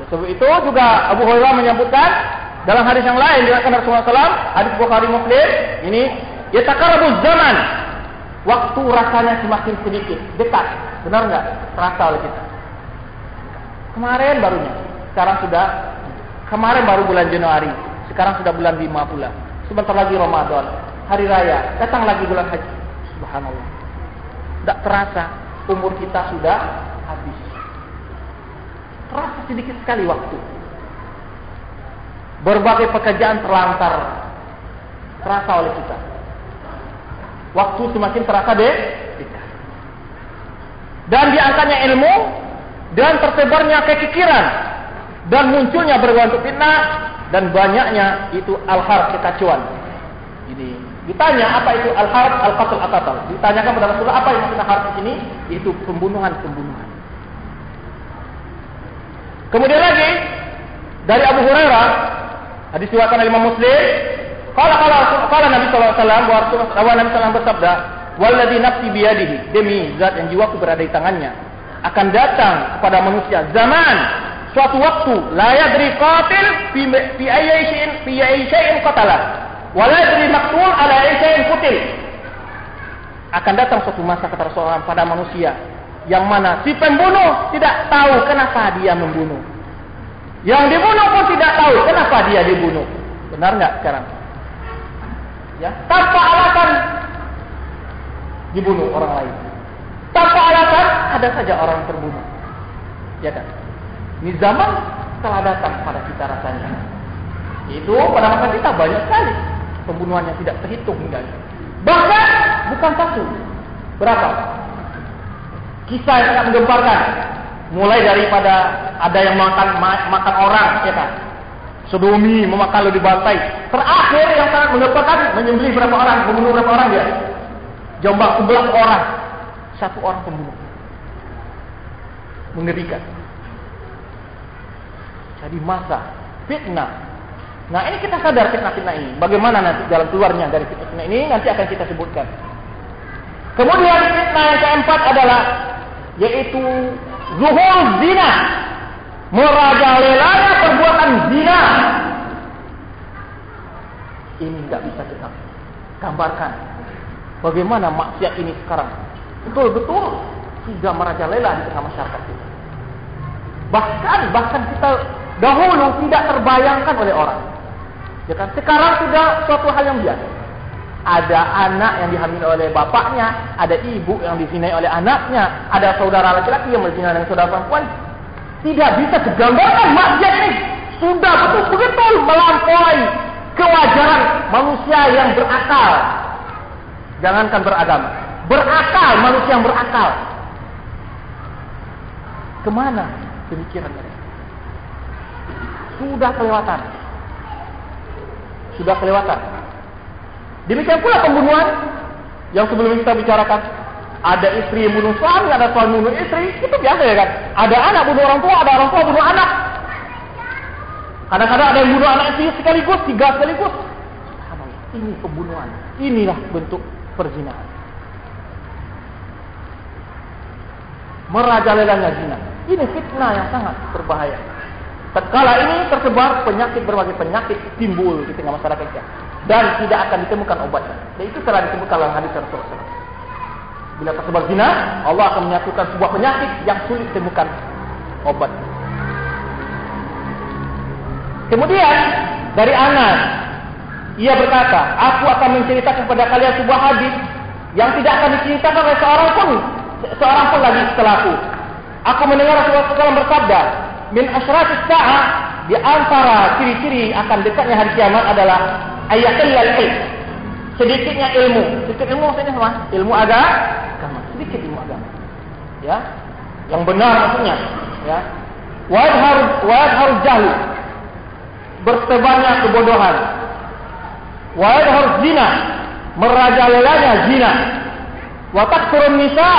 ya sebab itu juga Abu Hurairah menyebutkan dalam hadis yang lain diriwayatkan Rasulullah SAW, hadis Bukhari Muslim, ini yataqarrabu zaman. Waktu rasanya semakin sedikit, dekat. Benar enggak? Terasa oleh kita. Kemarin barunya, sekarang sudah kemarin baru bulan Januari, sekarang sudah bulan 5 pula. Sebentar lagi Ramadan hari raya, datang lagi bulan haji. Subhanallah. Tidak terasa umur kita sudah habis. Terasa sedikit sekali waktu. Berbagai pekerjaan terlantar. Terasa oleh kita. Waktu semakin terasa deh. Dan diangkatnya ilmu dan tersebarnya kekikiran dan munculnya berbagai fitnah dan banyaknya itu al-har kekacauan. Ini Ditanya apa itu al-harb al-qatl atatal. Ditanyakan kepada Rasulullah apa yang maksudnya harb di sini? Itu pembunuhan-pembunuhan. Kemudian lagi dari Abu Hurairah hadis riwayat Imam Muslim, qala qala qala Nabi sallallahu alaihi wasallam wa Nabi sallallahu bersabda, "Walladzi nafsi biyadihi, demi zat yang jiwaku berada di tangannya, akan datang kepada manusia zaman suatu waktu la yadri qatil fi ayyi shay'in fi ayyi wala yadri maqtul ala yang kutil. Akan datang suatu masa kata pada manusia yang mana si pembunuh tidak tahu kenapa dia membunuh. Yang dibunuh pun tidak tahu kenapa dia dibunuh. Benar nggak sekarang? Ya, tanpa alasan dibunuh orang lain. Tanpa alasan ada saja orang terbunuh. Ya kan? Ini zaman telah datang pada kita rasanya. Itu pada masa kita banyak sekali pembunuhan yang tidak terhitung hingga Bahkan bukan satu, Berapa? Kisah yang sangat menggemparkan. Mulai daripada ada yang makan makan orang, ya kan? Sodomi, memakan lebih bantai. Terakhir yang sangat menggemparkan menyembelih berapa orang, membunuh berapa orang dia? Jombang 11 orang. Satu orang pembunuh. Mengerikan. Jadi masa fitnah. Nah ini kita sadar fitnah-fitnah ini. Bagaimana nanti jalan keluarnya dari fitnah-fitnah ini nanti akan kita sebutkan. Kemudian fitnah yang keempat adalah yaitu zuhur zina. Merajalelanya perbuatan zina. Ini tidak bisa kita gambarkan. Bagaimana maksiat ini sekarang betul-betul sudah merajalela di tengah masyarakat kita. Bahkan bahkan kita dahulu tidak terbayangkan oleh orang. Ya kan? Sekarang sudah suatu hal yang biasa. Ada anak yang dihamil oleh bapaknya, ada ibu yang dizinai oleh anaknya, ada saudara laki-laki yang berzinai dengan saudara perempuan. Tidak bisa digambarkan maksiat ini sudah betul-betul melampaui kewajaran manusia yang berakal. Jangankan beragama, berakal manusia yang berakal. Ke mana pemikiran mereka? Sudah kelewatan. Sudah kelewatan. Demikian pula pembunuhan yang sebelum kita bicarakan. Ada istri yang bunuh suami, ada suami bunuh istri, itu biasa ya kan? Ada anak bunuh orang tua, ada orang tua bunuh anak. Kadang-kadang ada yang bunuh anak istri sekaligus, tiga sekaligus. Ini pembunuhan. Inilah bentuk perzinahan. Merajalelanya zina. Ini fitnah yang sangat berbahaya. Tatkala ini tersebar penyakit berbagai penyakit timbul di tengah masyarakat kita dan tidak akan ditemukan obatnya. Dan itu telah disebutkan dalam hadis Rasulullah. Bila tersebar zina, Allah akan menyatukan sebuah penyakit yang sulit ditemukan obat. Kemudian dari Anas, ia berkata, aku akan menceritakan kepada kalian sebuah hadis yang tidak akan diceritakan oleh seorang pun, seorang pun lagi setelahku. Aku mendengar Rasulullah SAW bersabda, min asyratis sa'ah di antara ciri-ciri akan dekatnya hari kiamat adalah ayatul ilm. Sedikitnya ilmu. Sedikit ilmu maksudnya apa? Ilmu agama. Sedikit ilmu agama. Ya. Yang benar maksudnya, ya. Wa harus wa harus jahil. Bertebarnya kebodohan. Wa harus zina. Merajalelanya zina. Wa taksurun nisa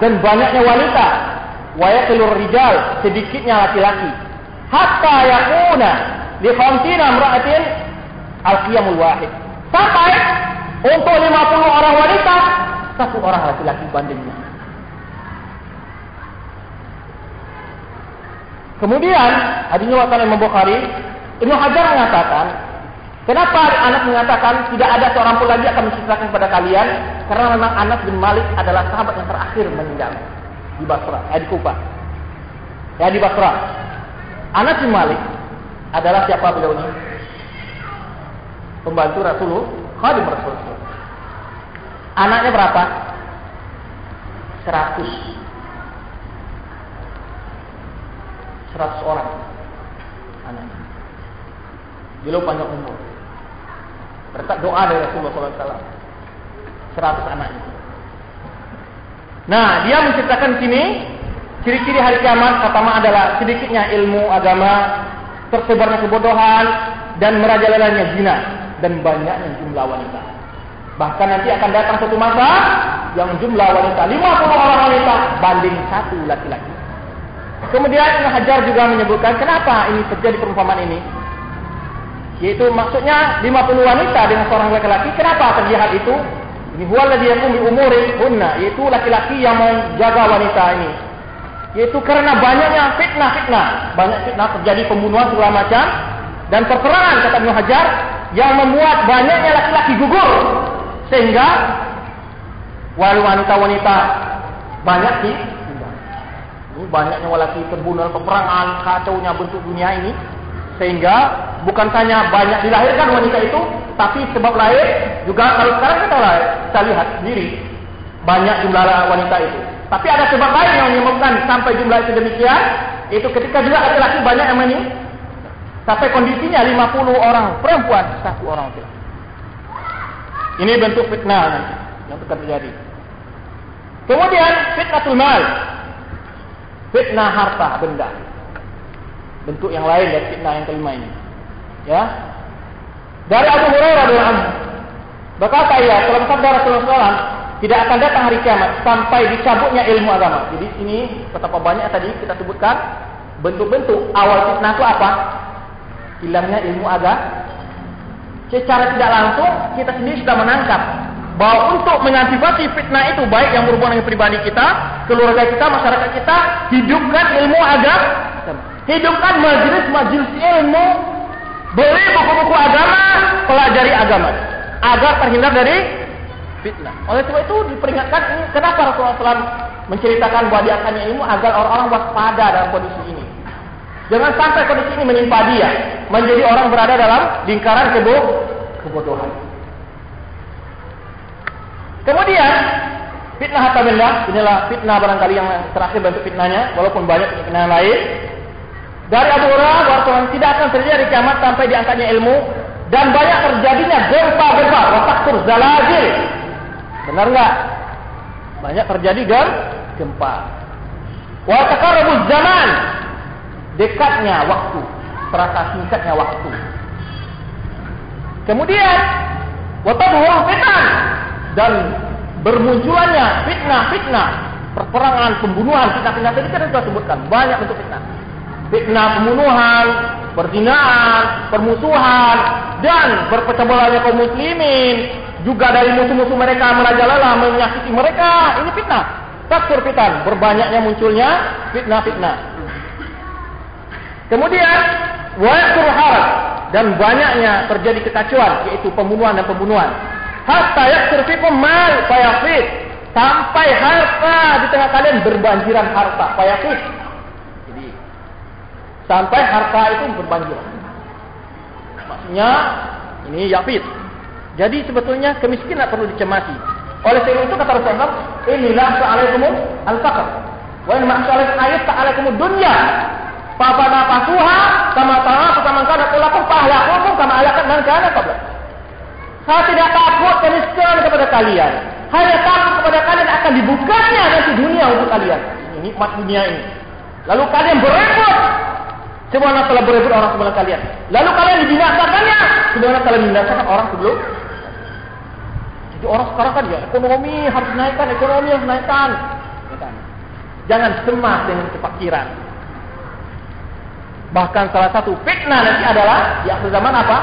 dan banyaknya wanita wa yaqilur rijal sedikitnya laki-laki. Hatta yakuna li khamsina imra'atin al-qiyamul wahid. Sampai untuk 50 orang wanita satu orang laki-laki bandingnya. Kemudian hadisnya watan Imam Bukhari Ibnu Hajar mengatakan Kenapa anak mengatakan tidak ada seorang pun lagi akan menceritakan kepada kalian? Karena memang Anas bin Malik adalah sahabat yang terakhir meninggal di Basra, eh, di Kufa. Ya di Basra. Anas bin Malik adalah siapa beliau ini? Pembantu Rasulullah, khadim Rasulullah. Anaknya berapa? 100. 100 orang anaknya. Beliau panjang umur. Berkat doa dari Rasulullah SAW. 100 anaknya. Nah, dia menceritakan sini ciri-ciri hari kiamat pertama adalah sedikitnya ilmu agama, tersebarnya kebodohan dan merajalelanya zina dan banyaknya jumlah wanita. Bahkan nanti akan datang satu masa yang jumlah wanita 50 orang wanita banding satu laki-laki. Kemudian Ibn Hajar juga menyebutkan kenapa ini terjadi perumpamaan ini. Yaitu maksudnya 50 wanita dengan seorang laki-laki, kenapa terjadi hal itu? Ini huwa alladhi yakum bi umuri hunna, yaitu laki-laki yang menjaga wanita ini. Yaitu karena banyaknya fitnah-fitnah, banyak fitnah terjadi pembunuhan segala macam. Dan perperangan kata Ibnu Hajar yang membuat banyaknya laki-laki gugur. Sehingga wanita-wanita banyak di banyaknya laki terbunuh peperangan kacaunya bentuk dunia ini sehingga bukan hanya banyak dilahirkan wanita itu tapi sebab lain juga kalau sekarang kita, lihat, kita lihat sendiri banyak jumlah wanita itu. Tapi ada sebab lain yang menyebabkan sampai jumlah itu demikian. Itu ketika juga laki-laki banyak yang ini. Sampai kondisinya 50 orang perempuan, satu orang laki Ini bentuk fitnah yang terjadi. Kemudian fitnatul mal. Fitnah harta benda. Bentuk yang lain dari fitnah yang kelima ini. Ya. Dari Abu Hurairah radhiyallahu anhu berkata ya, dalam sabda Rasulullah tidak akan datang hari kiamat sampai dicabutnya ilmu agama. Jadi ini betapa banyak tadi kita sebutkan bentuk-bentuk awal fitnah itu apa? Hilangnya ilmu agama. Secara tidak langsung kita sendiri sudah menangkap bahwa untuk mengantisipasi fitnah itu baik yang berhubungan dengan pribadi kita, keluarga kita, masyarakat kita, hidupkan ilmu agama, hidupkan majelis-majelis ilmu, beli buku-buku agama, pelajari agama agar terhindar dari fitnah. Oleh sebab itu diperingatkan ini kenapa Rasulullah SAW menceritakan bahwa diakannya ilmu agar orang-orang waspada dalam kondisi ini. Jangan sampai kondisi ini menimpa dia, menjadi orang berada dalam lingkaran kebodohan. Kemudian fitnah harta benda, inilah fitnah barangkali yang terakhir bentuk fitnahnya, walaupun banyak fitnah lain. Dari Abu Hurairah bahwa tidak akan terjadi kiamat sampai diangkatnya ilmu dan banyak terjadinya gempa-gempa, wasakur zalazil. Benar enggak? Banyak terjadi gem gempa. Wa taqarrabuz zaman. Dekatnya waktu, terasa singkatnya waktu. Kemudian wa tadhuru fitan dan bermunculannya fitnah-fitnah, perperangan, pembunuhan, fitnah-fitnah tadi kan sudah sebutkan banyak bentuk fitnah. Fitnah pembunuhan, perzinaan, permusuhan dan berpecah belahnya kaum muslimin. Juga dari musuh-musuh mereka merajalela menyakiti mereka. Ini fitnah. Takfur fitan. Berbanyaknya munculnya fitnah-fitnah. Kemudian wa'akur harap dan banyaknya terjadi kekacauan yaitu pembunuhan dan pembunuhan. Hatta yaksur fikum mal fayafid sampai harta di tengah kalian berbanjiran harta fayafid sampai harta itu berbanjiran maksudnya ini yafid jadi sebetulnya kemiskinan perlu dicemati oleh sebab itu kata Rasulullah inilah sa'alaikum al-faqr wa in ma'asalaikum ayat sa'alaikum dunya Papa nafasuha sama sama sama kana kulakum pahlakum kama alakan dan kana qabla saya tidak takut kemiskinan kepada kalian. Hanya takut kepada kalian akan dibukanya nanti dunia untuk kalian. Ini nikmat dunia ini. Lalu kalian berebut. Semuanya telah berebut orang sebelum kalian. Lalu kalian dibinasakannya. Semuanya telah membinasakan orang sebelum. Jadi orang sekarang kan ya ekonomi harus naikkan, ekonomi harus naikkan. Jangan cemas dengan kepakiran. Bahkan salah satu fitnah nanti adalah di akhir zaman apa?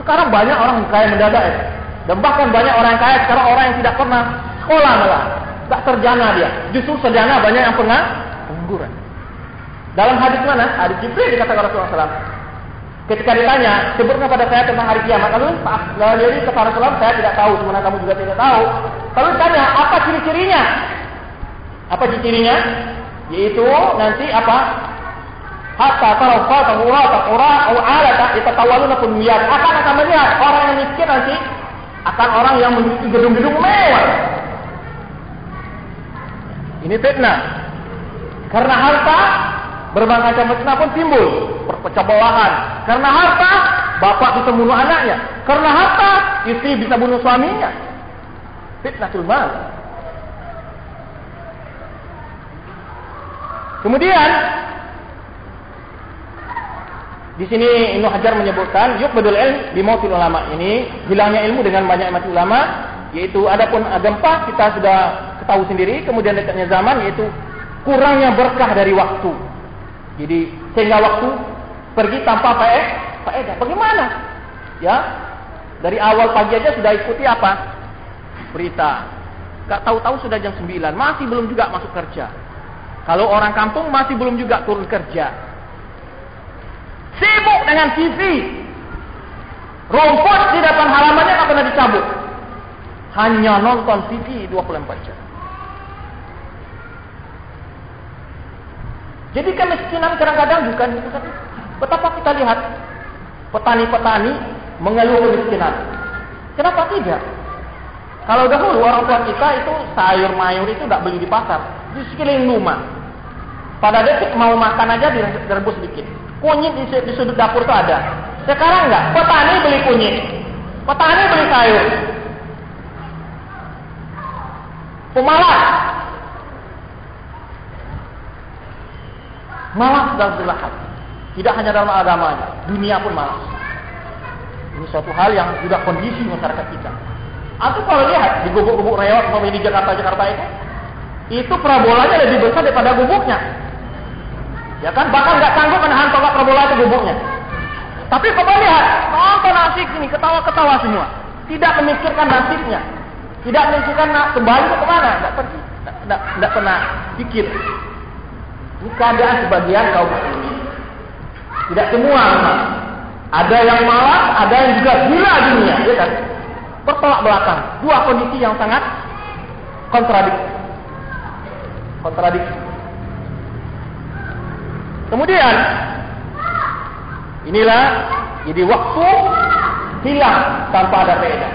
Sekarang banyak orang kaya mendadak ya. Dan bahkan banyak orang kaya sekarang orang yang tidak pernah sekolah malah. Tak terjana dia. Justru sederhana banyak yang pernah pengangguran. Dalam hadis mana? Hadis Jibril dikatakan Rasulullah SAW. Ketika ditanya, sebutkan pada saya tentang hari kiamat. Lalu, lalu jadi kata Rasulullah, saya tidak tahu. Sebenarnya kamu juga tidak tahu. Lalu ditanya, apa ciri-cirinya? Apa ciri-cirinya? Yaitu nanti apa? hatta tahu fatahu wa taqura au alata yatatawaluna pun miyat akan akan melihat orang yang miskin nanti akan orang yang memiliki gedung-gedung mewah ini fitnah karena harta berbagai macam fitnah pun timbul. Perpecah karena harta bapak bisa bunuh anaknya. Karena harta istri bisa bunuh suaminya. Fitnah mal. Kemudian di sini Ibnu Hajar menyebutkan yuk bedul ilm di mautil ulama. Ini hilangnya ilmu dengan banyak mati ulama, yaitu adapun gempa kita sudah ketahui sendiri, kemudian dekatnya zaman yaitu kurangnya berkah dari waktu. Jadi sehingga waktu pergi tanpa faedah. Bagaimana? Ya. Dari awal pagi aja sudah ikuti apa? Berita. Gak tahu-tahu sudah jam 9, masih belum juga masuk kerja. Kalau orang kampung masih belum juga turun kerja. Sibuk dengan TV. Rumput di depan halamannya tak pernah dicabut. Hanya nonton TV 24 jam. Jadi kemiskinan kadang-kadang bukan betapa kita lihat petani-petani mengeluh kemiskinan. Kenapa tidak? Kalau dahulu orang tua kita itu sayur mayur itu tidak beli di pasar, di sekeliling rumah. Pada detik mau makan aja direbus sedikit. Kunyit di, di sudut dapur itu ada. Sekarang enggak. Petani beli kunyit. Petani beli sayur. pemalas. Malas dalam berlahap. Tidak hanya dalam agamanya, dunia pun malas. Ini suatu hal yang sudah kondisi masyarakat kita. Atau kalau lihat di gubuk-gubuk rewat di Jakarta-Jakarta itu, itu parabolanya lebih besar daripada gubuknya. Ya kan, bahkan nggak sanggup menahan tongkat parabola itu gubuknya. Tapi coba lihat, nonton asik ini, ketawa-ketawa semua. Tidak memikirkan nasibnya. Tidak memikirkan kembali ke mana, tidak pergi. Tidak pernah pikir. Ini keadaan sebagian kaum muslimin. Tidak semua memang. Ada yang malas, ada yang juga gila dunia, ya kan? Bertolak belakang. Dua kondisi yang sangat kontradiksi. Kontradiksi. Kemudian inilah jadi waktu hilang tanpa ada faedah.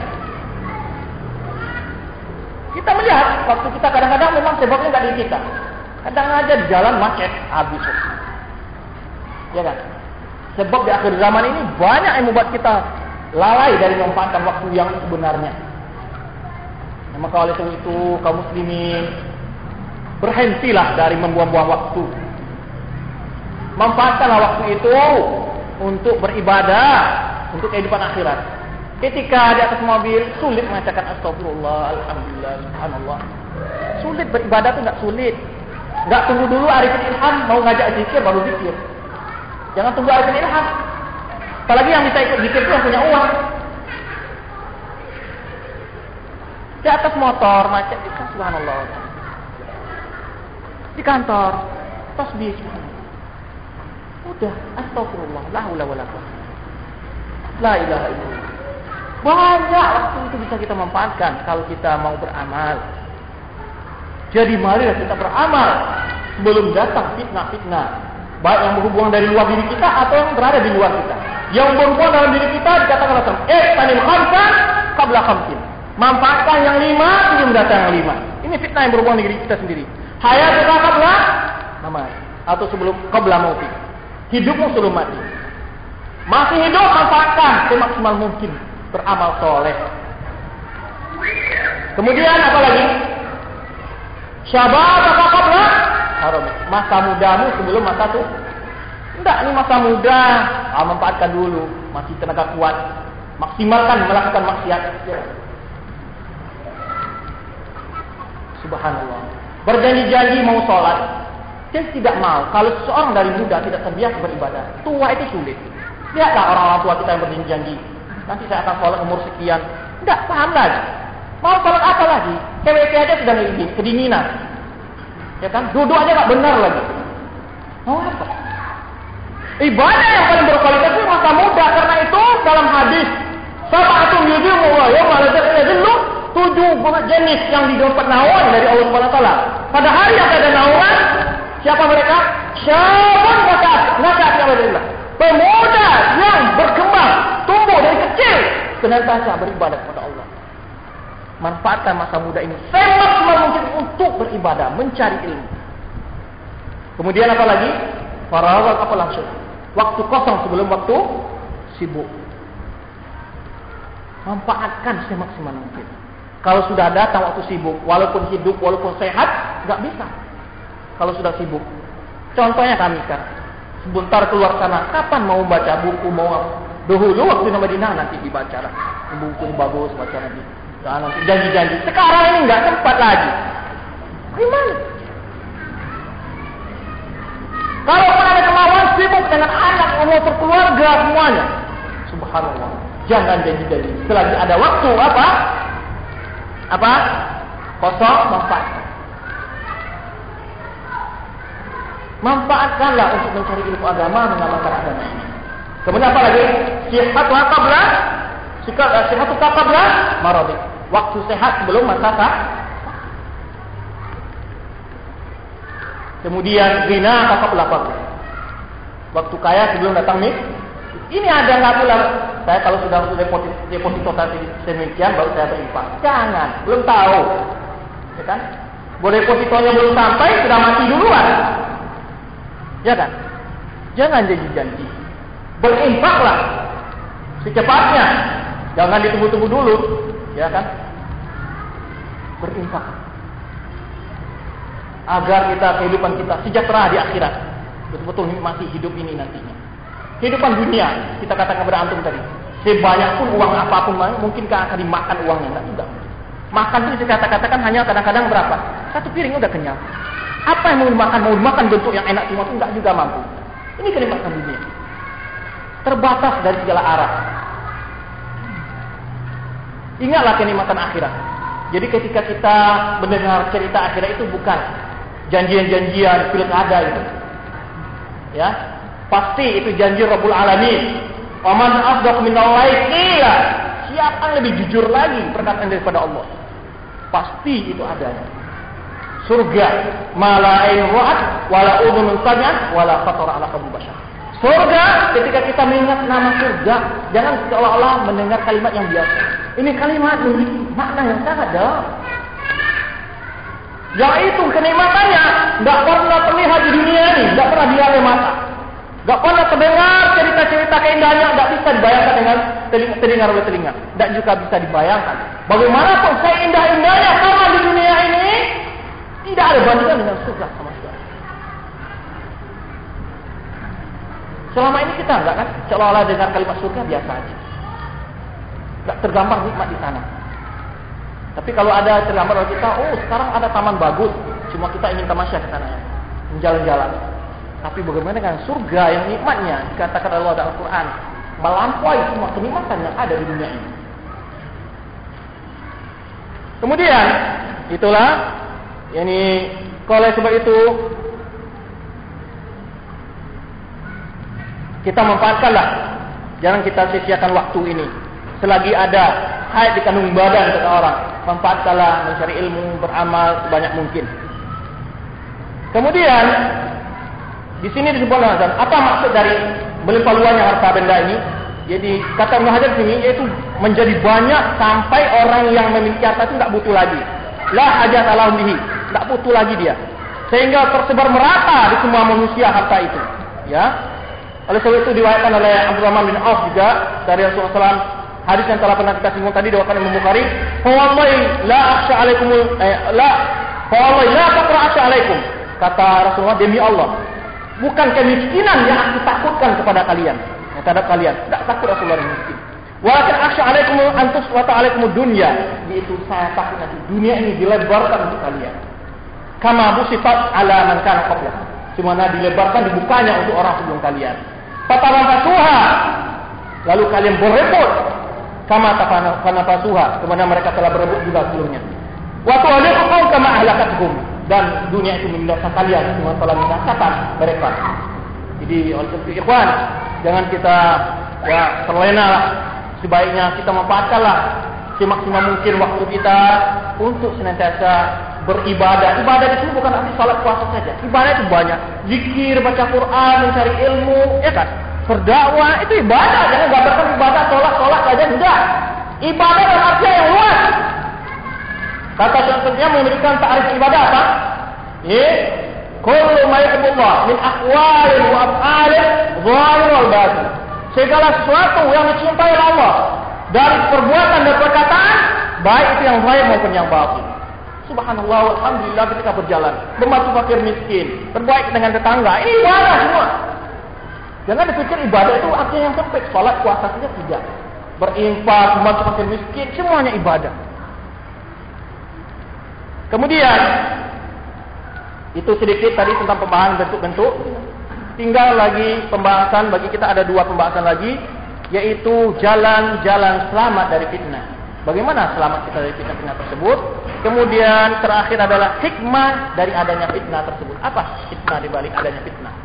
Kita melihat waktu kita kadang-kadang memang sebabnya nggak di kita. Kadang aja di jalan macet habis. Ya kan? Sebab di akhir zaman ini banyak yang membuat kita lalai dari memanfaatkan waktu yang sebenarnya. Nah, maka oleh sebab itu kaum muslimin berhentilah dari membuang-buang waktu. Manfaatkanlah waktu itu untuk beribadah, untuk kehidupan akhirat. Ketika di atas mobil sulit mengucapkan astagfirullah, alhamdulillah, subhanallah. Sulit beribadah itu enggak sulit. Enggak tunggu dulu arifin ilham mau ngajak zikir baru zikir. Jangan tunggu arifin ilham. Apalagi yang bisa ikut zikir itu yang punya uang. Di atas motor macet itu subhanallah. Di kantor tasbih. Udah astagfirullah la wala quwwata. La ilaha illallah. Banyak waktu itu bisa kita manfaatkan kalau kita mau beramal. Jadi marilah kita beramal sebelum datang fitnah-fitnah. Baik yang berhubungan dari luar diri kita atau yang berada di luar kita. Yang berhubungan dalam diri kita dikatakan Allah. Eh, tanil khamsa qabla khamsin. Manfaatkan yang lima sebelum datang yang lima. Ini fitnah yang berhubungan diri kita sendiri. Hayat kita qabla nama atau sebelum qabla mauti. Hidupmu sebelum mati. Masih hidup manfaatkan semaksimal mungkin beramal soleh. Kemudian apa lagi? Syabab apa qabla? Haram. Masa mudamu sebelum masa tu. Tidak, ini masa muda. Ah, manfaatkan dulu. Masih tenaga kuat. Maksimalkan melakukan maksiat. Ya. Subhanallah. Berjanji-janji mau sholat. Dia tidak mau. Kalau seseorang dari muda tidak terbiasa beribadah. Tua itu sulit. Lihatlah orang-orang tua kita yang berjanji. Nanti saya akan sholat umur sekian. Tidak paham lagi. Mau sholat apa lagi? KWT aja sudah kedinginan. Ya kan? Duduk aja nggak benar lagi. Mau apa? Ibadah yang paling berkualitas itu masa muda. Karena itu dalam hadis. Sab'atun yudimu wa yawma lazatnya dulu. Tujuh jenis yang didapat naungan dari Allah SWT. Pada hari yang ada naungan. Siapa mereka? Syabun. Nakat ya Allah. Pemuda yang berkembang. Tumbuh dari kecil. Senantiasa beribadah kepada Allah. Manfaatkan masa muda ini semaksimal mungkin untuk beribadah, mencari ilmu. Kemudian apa lagi? Farawal apa langsung? Waktu kosong sebelum waktu sibuk. Manfaatkan semaksimal mungkin. Kalau sudah datang waktu sibuk, walaupun hidup, walaupun sehat, nggak bisa. Kalau sudah sibuk. Contohnya kami kan, sebentar keluar sana, kapan mau baca buku, mau? Dahulu waktu di Madinah nanti dibaca lah. Buku bagus, baca nanti. Nanti janji-janji. Sekarang ini nggak sempat lagi. Gimana? Kalau pun ada kemauan sibuk dengan anak, umur berkeluarga semuanya. Subhanallah. Jangan janji-janji. Selagi ada waktu apa? Apa? Kosong manfaatkan. Manfaatkanlah untuk mencari ilmu agama, mengamalkan agama. Kemudian apa lagi? Sihat wa Sihat wa qabla maradi. Waktu sehat sebelum masa sah. Kemudian zina apa qabla Waktu kaya sebelum datang nih. Ini ada nggak pula? Saya kalau sudah deposit deposito sedemikian baru saya berinfak. Jangan, belum tahu. Ya kan? Boleh depositonya belum sampai sudah mati duluan. Ya kan? Jangan janji-janji. Berinfaklah secepatnya. Jangan ditunggu-tunggu dulu, ya kan? Berinfak. agar kita kehidupan kita sejahtera di akhirat. Betul-betul nikmati hidup ini nantinya. Kehidupan dunia, kita katakan kepada antum tadi. Sebanyak pun uang apa pun, mungkinkah akan dimakan uangnya? Enggak juga. Makan itu saya katakan hanya kadang-kadang berapa? Satu piring udah kenyang. Apa yang mau dimakan? Mau dimakan bentuk yang enak semua itu enggak juga mampu. Ini kenikmatan dunia. Terbatas dari segala arah. Ingatlah kenikmatan akhirat. Jadi ketika kita mendengar cerita akhirat itu bukan janjian-janjian pilkada itu. Ya, pasti itu janji Rabbul Alamin. Waman afdaq minallahi qila. Siapa yang lebih jujur lagi perkataan daripada Allah? Pasti itu adanya. Surga mala ra'at wala udhun sami'at wala khatara ala qalbi. Surga ketika kita mengingat nama surga, jangan seolah-olah mendengar kalimat yang biasa. Ini kalimat memiliki makna yang sangat dalam. Yang itu kenikmatannya tidak pernah terlihat di dunia ini, tidak pernah dilihat mata. Tidak pernah terdengar cerita-cerita keindahannya, tidak bisa dibayangkan dengan telinga, oleh telinga. Dan juga bisa dibayangkan. Bagaimanapun seindah-indahnya karena di dunia ini, tidak ada bandingan dengan surga sama sekali. Selama ini kita enggak kan, seolah-olah dengar kalimat surga biasa aja. Enggak tergambar nikmat di sana. Tapi kalau ada tergambar oleh kita, oh sekarang ada taman bagus, cuma kita ingin tamasya ke sana ya, jalan-jalan. Tapi bagaimana dengan surga yang nikmatnya dikatakan Allah dalam Al-Quran melampaui semua kenikmatan yang ada di dunia ini. Kemudian itulah yakni kalau sebab itu kita manfaatkanlah. Jangan kita sia-siakan waktu ini. Selagi ada haid di kandung badan kata orang manfaatkanlah mencari ilmu beramal sebanyak mungkin. Kemudian di sini disebutkan apa maksud dari melimpah luarnya harta benda ini? Jadi kata Ibn Hajar sini yaitu menjadi banyak sampai orang yang memiliki harta itu tidak butuh lagi. La hajat alahum bihi tidak butuh lagi dia. Sehingga tersebar merata di semua manusia harta itu. Ya oleh sebab itu diwayatkan oleh Abdurrahman bin Auf juga dari Rasulullah SAW hadis yang telah pernah kita singgung tadi diwakilkan Imam Bukhari. Fawallahi la akhsha alaikum eh, la fawallahi la taqra akhsha alaikum. Kata Rasulullah demi Allah, bukan kemiskinan yang aku takutkan kepada kalian, ya, terhadap kalian. Tidak takut Rasulullah miskin. Walakin akhsha alaikum antus wa ta'alaikum dunya. Yaitu saya takut nanti dunia ini dilebarkan untuk kalian. Kama busifat ala man kana qablakum. Semana dilebarkan dibukanya untuk orang sebelum kalian. Fatarafasuha. Lalu kalian berebut. Kama tafanafasuha. Ke mana mereka telah berebut juga sebelumnya. Waktu alikum kama ahlakatuhum. Dan dunia itu membinasakan kalian. Semua telah membinasakan mereka. Jadi oleh itu ikhwan. Jangan kita ya terlena lah. Sebaiknya kita manfaatkanlah semaksimal mungkin waktu kita untuk senantiasa beribadah. Ibadah sini bukan arti salat puasa saja. Ibadah itu banyak. Zikir, baca Quran, mencari ilmu, ya kan? Berdakwah itu ibadah. Jangan gambarkan ibadah salat saja tidak. Ibadah dalam arti yang luas. Kata contohnya memberikan ta'arif ibadah apa? Ya, kullu ma yuhibbullah min aqwalin wa af'alin zahir wal batin. Segala sesuatu yang dicintai Allah dari perbuatan dan perkataan, baik itu yang zahir maupun yang batin. Subhanallah, Alhamdulillah ketika berjalan. Membantu fakir miskin. Berbaik dengan tetangga. Ini ibadah semua. Jangan dipikir ibadah itu artinya yang sempit. Salat, puasa saja tidak. Berinfak, membantu fakir miskin. Semuanya ibadah. Kemudian, itu sedikit tadi tentang pembahasan bentuk-bentuk. Tinggal lagi pembahasan, bagi kita ada dua pembahasan lagi. Yaitu jalan-jalan selamat dari fitnah. Bagaimana selamat kita dari fitnah-fitnah tersebut? Kemudian terakhir adalah hikmah dari adanya fitnah tersebut. Apa hikmah di balik adanya fitnah?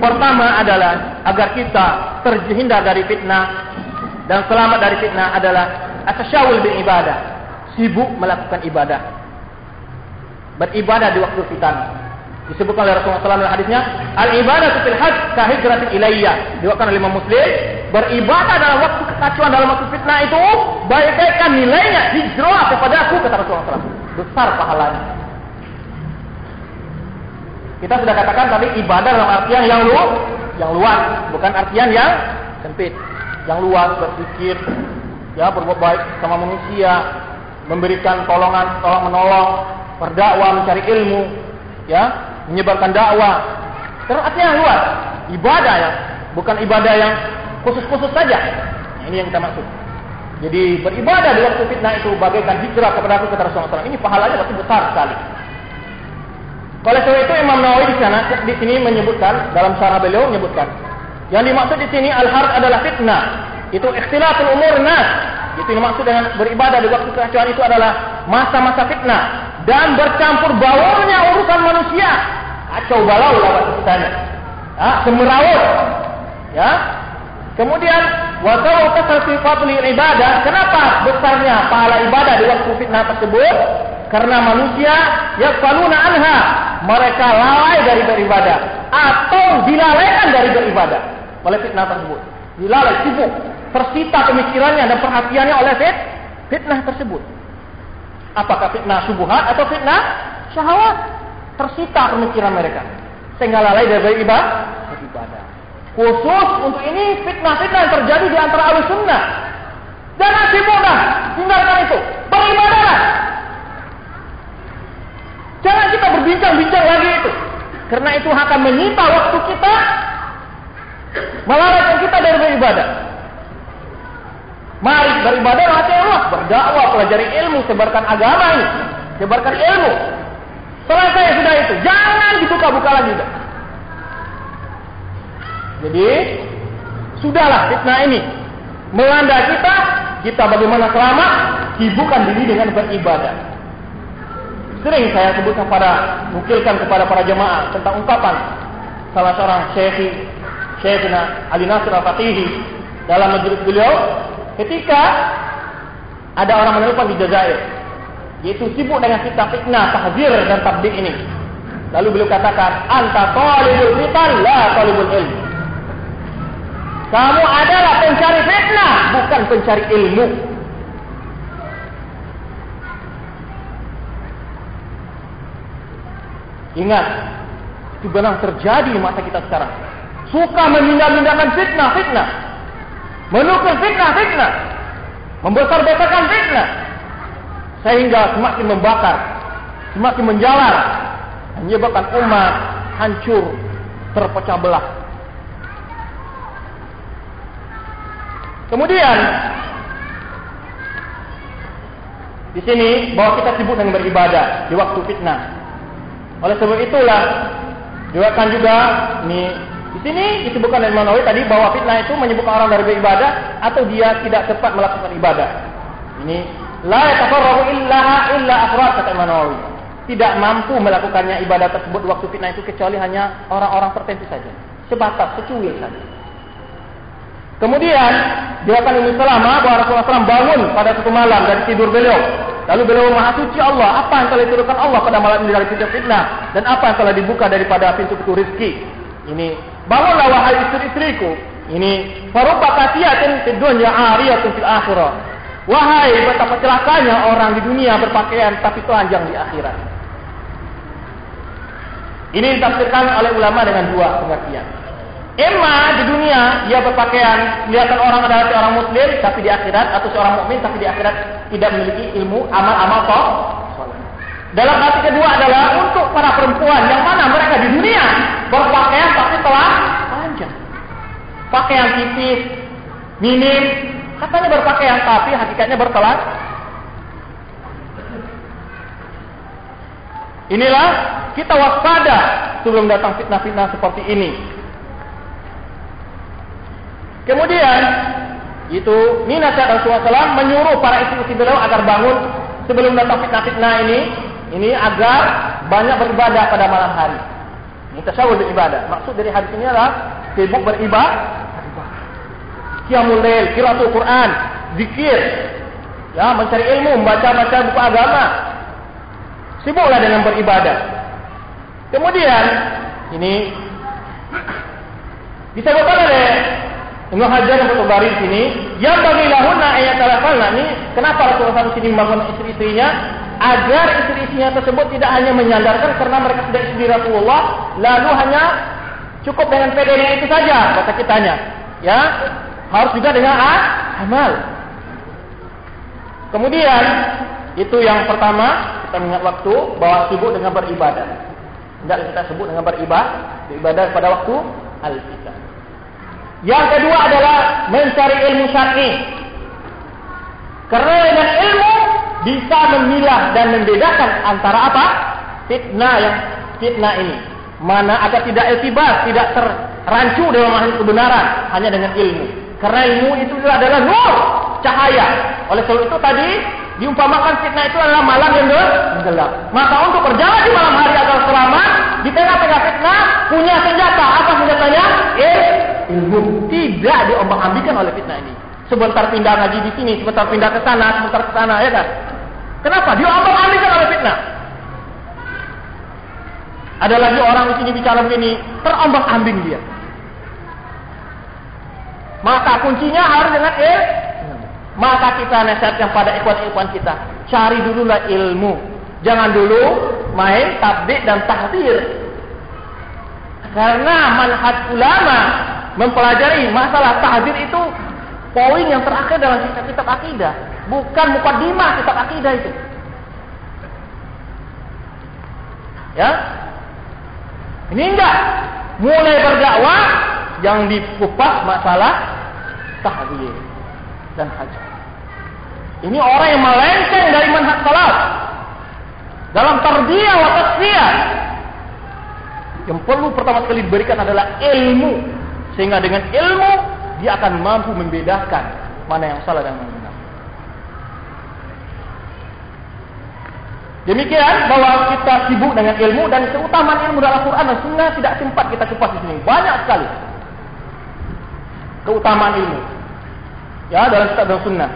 Pertama adalah agar kita terhindar dari fitnah dan selamat dari fitnah adalah atasyawul bil ibadah. Sibuk melakukan ibadah. Beribadah di waktu fitnah. Disebutkan oleh Rasulullah SAW dalam hadisnya, Al-ibadah fil hajj ka hijratin ilayya. Diwakilkan oleh Imam Muslim, beribadah dalam waktu kekacauan dalam waktu fitnah itu baik-baikkan nilainya hijrah kepada aku kata Rasulullah SAW. Besar pahalanya. Kita sudah katakan tadi ibadah dalam artian yang lu, yang luas, bukan artian yang sempit. yang luas, berpikir, ya berbuat baik sama manusia, memberikan tolongan, tolong menolong, berdakwah, mencari ilmu, ya, menyebarkan dakwah. Terus artinya luas, ibadah ya, bukan ibadah yang khusus-khusus saja. Nah, ini yang kita maksud. Jadi beribadah di waktu fitnah itu bagaikan hijrah kepada aku kata Rasulullah SAW. Ini pahalanya pasti besar sekali. Oleh sebab itu Imam Nawawi di sana di sini menyebutkan dalam syarah beliau menyebutkan yang dimaksud di sini al-harj adalah fitnah. Itu ikhtilaful umur nas. Itu yang dimaksud dengan beribadah di waktu kekacauan itu adalah masa-masa fitnah dan bercampur baurnya urusan manusia. Kacau balau bahasa kitanya. Ya, semeraut. Ya. Kemudian wa kalau kasratu fadli ibadah, kenapa besarnya pahala ibadah di waktu fitnah tersebut? Karena manusia yaqaluna anha, mereka lalai dari beribadah atau dilalaikan dari beribadah oleh fitnah tersebut. Dilalai sibuk, tersita pemikirannya dan perhatiannya oleh fit, fitnah tersebut. Apakah fitnah subuhat atau fitnah syahwat? Tersita pemikiran mereka sehingga lalai dari beribadah. beribadah. Khusus untuk ini fitnah-fitnah yang terjadi di antara ahli sunnah. Jangan sibuk dah, tinggalkan itu. Beribadahlah. Jangan kita berbincang-bincang lagi itu. Karena itu akan menyita waktu kita. Melarang kita dari beribadah. Mari beribadah hati Allah. Berdakwah, pelajari ilmu, sebarkan agama ini. Sebarkan ilmu. Selesai sudah itu. Jangan dibuka-buka lagi. Jadi, sudahlah fitnah ini. Melanda kita, kita bagaimana selamat, sibukkan diri dengan beribadah. Sering saya sebutkan pada, nukilkan kepada para jemaah tentang ungkapan salah seorang syekh Syekhina Ali Nasir Al-Fatihi dalam majelis beliau ketika ada orang menelpon di Jazair yaitu sibuk dengan kitab fitnah, tahzir dan tabdik ini. Lalu beliau katakan, "Anta talibul fitan la talibul ilm." Kamu adalah pencari fitnah, bukan pencari ilmu. Ingat, itu benar terjadi di masa kita sekarang. Suka memindah-mindahkan fitnah, fitnah. Menukil fitnah, fitnah. Membesar-besarkan fitnah. Sehingga semakin membakar, semakin menjalar. Menyebabkan umat hancur, terpecah belah. Kemudian, di sini bahwa kita sibuk dengan beribadah di waktu fitnah. Oleh sebab itulah juga juga ini sini disebutkan oleh Nawawi tadi bahwa fitnah itu menyebutkan orang dari beribadah atau dia tidak cepat melakukan ibadah. Ini la yatafarrahu illa illa afrad kata Imam Nawawi. Tidak mampu melakukannya ibadah tersebut waktu fitnah itu kecuali hanya orang-orang tertentu saja. Sebatas, secuil saja. Kemudian, dia akan ini selama bahwa Rasulullah SAW bangun pada satu malam dari tidur beliau. Lalu beliau maha suci Allah. Apa yang telah diturunkan Allah pada malam ini dari pintu fitnah. Dan apa yang telah dibuka daripada pintu-pintu rizki. Ini. Bangunlah wahai istri-istriku. Ini. Faruba kasiatin fi dunya ariyatun fil akhirah. Wahai betapa celakanya orang di dunia berpakaian tapi telanjang di akhirat. Ini ditafsirkan oleh ulama dengan dua pengertian. Emma di dunia dia berpakaian kelihatan orang adalah seorang muslim tapi di akhirat atau seorang mukmin tapi di akhirat tidak memiliki ilmu amal-amal toh. Dalam arti kedua adalah untuk para perempuan yang mana mereka di dunia berpakaian tapi telah panjang. Pakaian tipis, minim, katanya berpakaian tapi hakikatnya bertelan. Inilah kita waspada sebelum datang fitnah-fitnah seperti ini. Kemudian itu nasihat Rasulullah menyuruh para istri-istri beliau agar bangun sebelum datang fitnah-fitnah ini ini agar banyak beribadah pada malam hari. Ini tasawuf beribadah. Maksud dari hadis ini adalah sibuk beribadah. Qiyamul lail, qiraatul Quran, zikir. Ya, mencari ilmu, membaca-baca buku agama. Sibuklah dengan beribadah. Kemudian ini disebutkan oleh Ibnu Hajar yang Bari di sini, yang bagi lahuna ayat talafalna ini, kenapa Rasulullah SAW sini membangun istri-istrinya agar istri-istrinya tersebut tidak hanya menyandarkan karena mereka sudah istri Rasulullah, lalu hanya cukup dengan pd itu saja kata kitanya, ya. harus juga dengan ah, amal. Kemudian itu yang pertama kita mengingat waktu bahwa sibuk dengan beribadah. Tidak kita sebut dengan beribadah, beribadah pada waktu al-fitan. Yang kedua adalah mencari ilmu syar'i. Karena dengan ilmu bisa memilah dan membedakan antara apa? Fitnah yang fitnah ini. Mana agar tidak etibar, tidak terrancu dalam hal kebenaran hanya dengan ilmu. Karena ilmu itu adalah nur, cahaya. Oleh sebab itu tadi diumpamakan fitnah itu adalah malam yang gelap. Maka untuk berjalan di malam hari agar selamat, di tengah-tengah fitnah punya senjata. Apa senjatanya? Ilmu. Tidak diombang-ambingkan oleh fitnah ini. Sebentar pindah ngaji di sini, sebentar pindah ke sana, sebentar ke sana, ya kan? Kenapa? Diombang-ambingkan oleh fitnah. Ada lagi orang di sini bicara begini, terombang-ambing dia. Maka kuncinya harus dengan ilmu. Maka kita nasihatkan pada ikhwan-ikhwan kita, cari dululah ilmu. Jangan dulu main tabdik dan tahdir. Karena manhaj ulama mempelajari masalah tahdir itu poin yang terakhir dalam kitab-kitab akidah, bukan mukadimah kitab akidah itu. Ya. Ini enggak. Mulai berdakwah yang dikupas masalah tahdir dan hajar. Ini orang yang melenceng dari manhaj salaf. Dalam tarbiyah wa tasfiyah. Yang perlu pertama sekali diberikan adalah ilmu. Sehingga dengan ilmu dia akan mampu membedakan mana yang salah dan mana yang benar. Demikian bahwa kita sibuk dengan ilmu dan keutamaan ilmu dalam Quran dan Sunnah tidak sempat kita kupas di sini. Banyak sekali keutamaan ilmu. Ya dalam kitab dan Sunnah.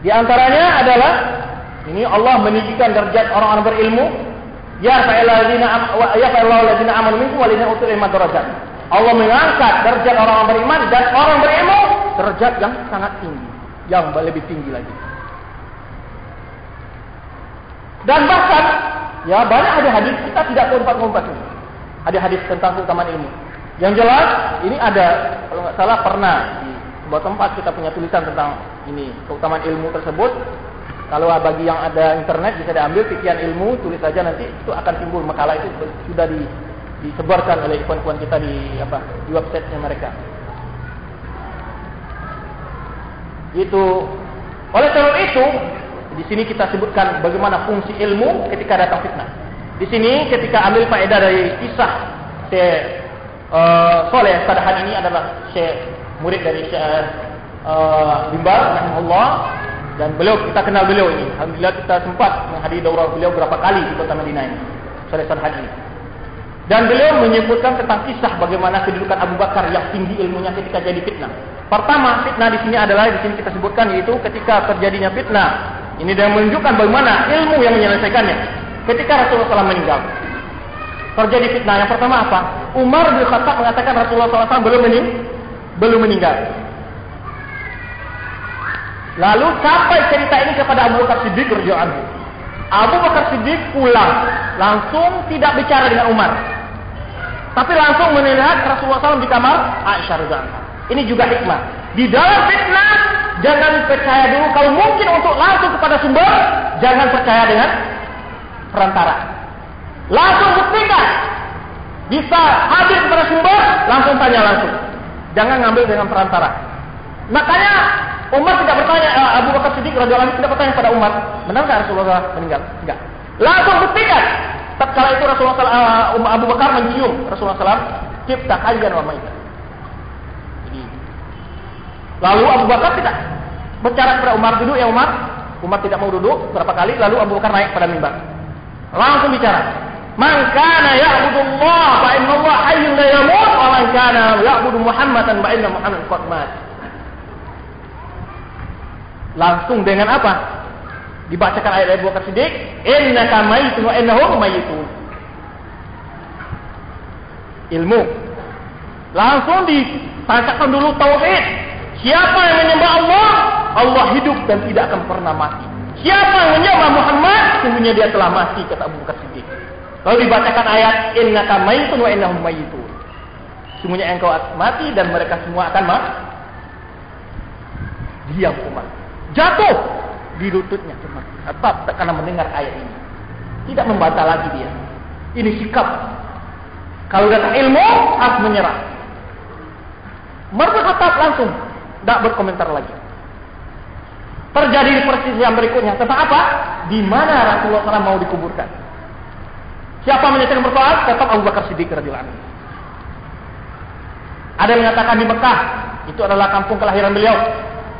Di antaranya adalah ini Allah meninggikan derajat orang-orang berilmu. Ya fa'iladzina ya fa'iladzina amanu minkum waladzina utul ilma darajat. Allah mengangkat derajat orang-orang beriman dan orang berilmu derajat yang sangat tinggi, yang lebih tinggi lagi. Dan bahkan ya banyak ada hadis kita tidak kompak-kompak ini. Ada hadis tentang keutamaan ilmu. Yang jelas ini ada kalau nggak salah pernah di sebuah tempat kita punya tulisan tentang ini keutamaan ilmu tersebut. Kalau bagi yang ada internet bisa diambil pikiran ilmu, tulis saja nanti itu akan timbul makalah itu sudah di, disebarkan oleh ikhwan-ikhwan kita di apa di websitenya mereka. Itu oleh sebab itu di sini kita sebutkan bagaimana fungsi ilmu ketika datang fitnah. Di sini ketika ambil faedah dari kisah Syekh uh, Soleh Sadahan ini adalah Syekh murid dari Syekh uh, Bimbar rahimahullah dan beliau kita kenal beliau ini. Alhamdulillah kita sempat menghadiri daurah beliau berapa kali di kota Madinah ini. Sore Sarhan ini. Dan beliau menyebutkan tentang kisah bagaimana kedudukan Abu Bakar yang tinggi ilmunya ketika jadi fitnah. Pertama, fitnah di sini adalah di sini kita sebutkan yaitu ketika terjadinya fitnah. Ini dia menunjukkan bagaimana ilmu yang menyelesaikannya. Ketika Rasulullah SAW meninggal, terjadi fitnah. Yang pertama apa? Umar bin Khattab mengatakan Rasulullah SAW belum meninggal. Belum meninggal. Lalu sampai cerita ini kepada Abu Bakar Siddiq Abu Bakar Siddiq pulang, langsung tidak bicara dengan Umar. Tapi langsung melihat Rasulullah SAW di kamar Aisyah radhiyallahu Ini juga hikmah. Di dalam fitnah jangan percaya dulu kalau mungkin untuk langsung kepada sumber, jangan percaya dengan perantara. Langsung buktikan. Bisa hadir kepada sumber, langsung tanya langsung. Jangan ngambil dengan perantara. Makanya Umar tidak bertanya, uh, Abu Bakar Siddiq radhiyallahu tidak bertanya pada Umar, benar nggak Rasulullah meninggal? Enggak. Langsung buktikan. Tatkala itu Rasulullah uh, Abu Bakar mencium Rasulullah SAW, cipta kalian wa ma'idah. Jadi, lalu Abu Bakar tidak bicara kepada Umar duduk ya Umar. Umar tidak mau duduk berapa kali, lalu Abu Bakar naik pada mimbar. Langsung bicara. Man kana ya'budullah fa inna Allah hayyun la yamut wa man kana ya'budu Muhammadan fa inna Muhammadan qad mat. Langsung dengan apa? Dibacakan ayat Abu Bakar Siddiq, "Innaka mayitun wa innahum mayitun." Ilmu. Langsung ditancapkan dulu tauhid. Siapa yang menyembah Allah, Allah hidup dan tidak akan pernah mati. Siapa yang menyembah Muhammad, sungguhnya dia telah mati kata Abu Bakar Siddiq. Lalu dibacakan ayat innaka mayitun wa innahum mayitun. Semuanya engkau mati dan mereka semua akan mati. Diam Umar. Jatuh di lututnya. Tetap karena mendengar ayat ini. Tidak membantah lagi dia. Ini sikap. Kalau datang ilmu, harus menyerah. Umar tetap langsung. Tidak berkomentar lagi. Terjadi persis yang berikutnya. Tentang apa? Di mana Rasulullah SAW mau dikuburkan. Siapa menyelesaikan persoalan? Tetap Abu Bakar Siddiq radhiyallahu anhu. Ada yang mengatakan di Mekah, itu adalah kampung kelahiran beliau.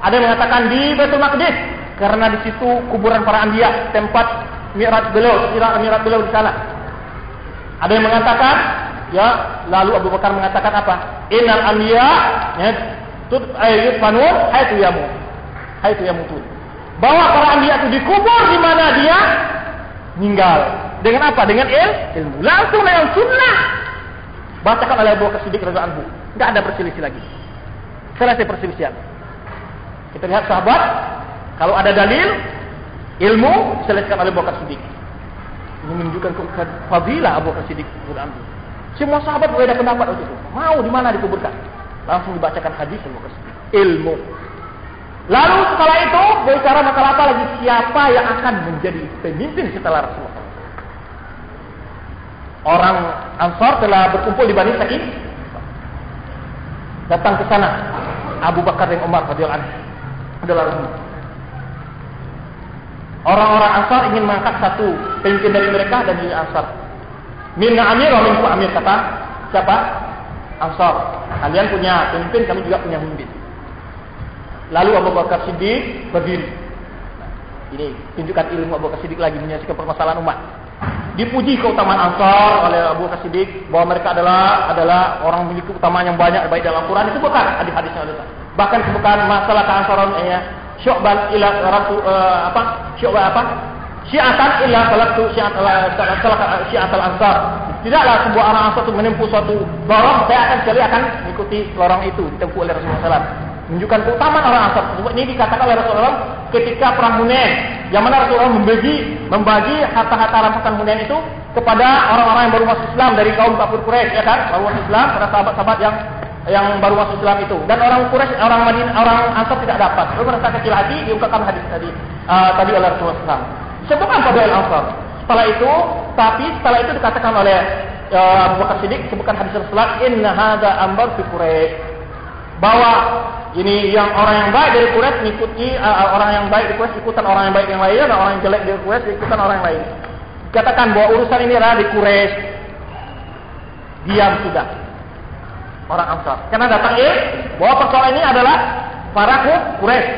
Ada yang mengatakan di Baitul Maqdis, karena di situ kuburan para anbiya, tempat mi'raj beliau, mi'raj beliau di sana. Ada yang mengatakan, ya, lalu Abu Bakar mengatakan apa? Innal anbiya ya, tut ayyut fanur haytu yamu. Haytu yamutun. Bahwa para anbiya itu dikubur di mana dia meninggal. Dengan apa? Dengan il, ilmu. Langsung dengan sunnah. Bacakan oleh Abu Bakar Siddiq radhiyallahu anhu. Tidak ada perselisih lagi. Selesai perselisihan. Kita lihat sahabat, kalau ada dalil, ilmu, selesaikan oleh Abu Bakar Siddiq. Ini menunjukkan fadilah Abu Bakar Siddiq Semua sahabat berbeda pendapat waktu itu. Mau di mana dikuburkan? Langsung dibacakan hadis Abu Bakar Siddiq. Ilmu. Lalu setelah itu bicara masalah apa lagi? Siapa yang akan menjadi pemimpin setelah Rasulullah? Orang Ansar telah berkumpul di Bani Sa'id datang ke sana Abu Bakar dan Umar radhiyallahu anhu. Orang-orang Ansar ingin mengangkat satu pemimpin dari mereka dan dari Ansar. Minna amir wa minkum amir kata siapa? Ansar. Kalian punya pemimpin, kami juga punya pemimpin. Lalu Abu Bakar Siddiq berdiri. Ini tunjukkan ilmu Abu Bakar Siddiq lagi menyelesaikan permasalahan umat dipuji keutamaan Ansar oleh Abu Bakar Siddiq bahwa mereka adalah adalah orang memiliki keutamaan yang banyak baik dalam Quran itu bukan hadis-hadisnya bahkan bukan masalah keansaran ya syu'ban ila rasul uh, apa? Syu'ban apa? Syi'atan illa salatu syi'at syi'atal ansar tidaklah sebuah orang ansar itu menempuh suatu lorong saya akan sekali akan mengikuti lorong itu ditempuh oleh Rasulullah SAW menunjukkan keutamaan orang ansar tersebut. Ini dikatakan oleh Rasulullah ketika perang Hunain yang mana Rasulullah membagi membagi harta-harta rampasan Hunain itu kepada orang-orang yang baru masuk Islam dari kaum kafir Quraisy ya kan? Baru masuk Islam pada sahabat-sahabat yang yang baru masuk Islam itu dan orang Quraisy orang Madinah orang Ansar tidak dapat lalu merasa kecil hati diungkapkan hadis tadi uh, tadi oleh Rasulullah SAW sebutkan pada Ansar setelah itu tapi setelah itu dikatakan oleh uh, Abu Bakar sebutkan hadis Rasulullah inna hadza ambar fi Quraisy bahwa ini yang orang yang baik dari Quraisy mengikuti uh, orang yang baik di Quraisy ikutan orang yang baik yang lain dan orang yang jelek dari Quraisy ikutan orang yang lain. Katakan bahwa urusan ini adalah di Quraisy. Diam sudah. Orang Ansar. Karena datang ini bahwa persoalan ini adalah para Quraisy.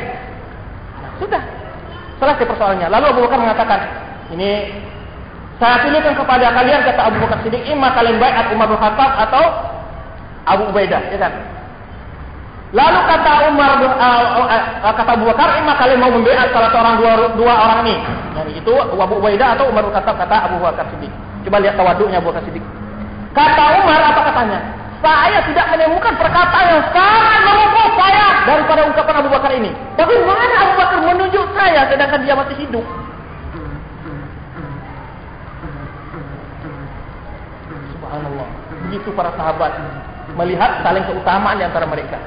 Nah, sudah. Selesai persoalannya. Lalu Abu Bakar mengatakan, ini saya pilihkan kepada kalian kata Abu Bakar Siddiq, imma kalian baik Umar bin Khattab atau Abu Ubaidah, ya kan? Lalu kata Umar uh, uh, kata Abu Bakar, "Imma kalian mau membela salah seorang dua, dua orang ini?" Yani itu Abu Ubaidah atau Umar kata kata Abu Bakar Siddiq. Coba lihat tawaduknya Abu Bakar Siddiq. Kata Umar apa katanya? Saya tidak menemukan perkataan yang sangat memukul saya daripada ungkapan Abu Bakar ini. Bagaimana Abu Bakar menunjuk saya sedangkan dia masih hidup? Subhanallah. Begitu para sahabat melihat saling keutamaan di antara mereka.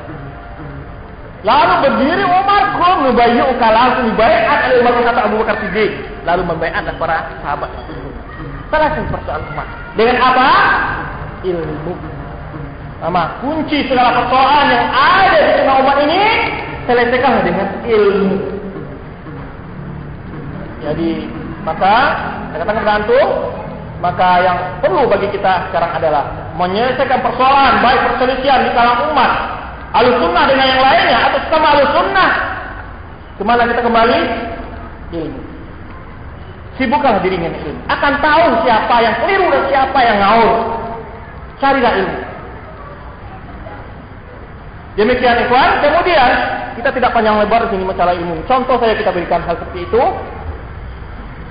Lalu berdiri Umar kum nubayu langsung dibaiat oleh Umar kata Abu Bakar Siddiq. Lalu membaiat para sahabat Selesai persoalan umat. Dengan apa? Ilmu. Sama kunci segala persoalan yang ada di tengah umat ini selesaikan dengan ilmu. Jadi maka katakan tergantung maka yang perlu bagi kita sekarang adalah menyelesaikan persoalan baik perselisihan di kalangan umat Alus sunnah dengan yang lainnya atau sama alus sunnah. Ke mana kita kembali? Ilmu. Sibuklah diri dengan ilmu. Akan tahu siapa yang keliru dan siapa yang ngawur. Carilah ilmu. Demikian ikhwan. Kemudian kita tidak panjang lebar di sini masalah ilmu. Contoh saya kita berikan hal seperti itu.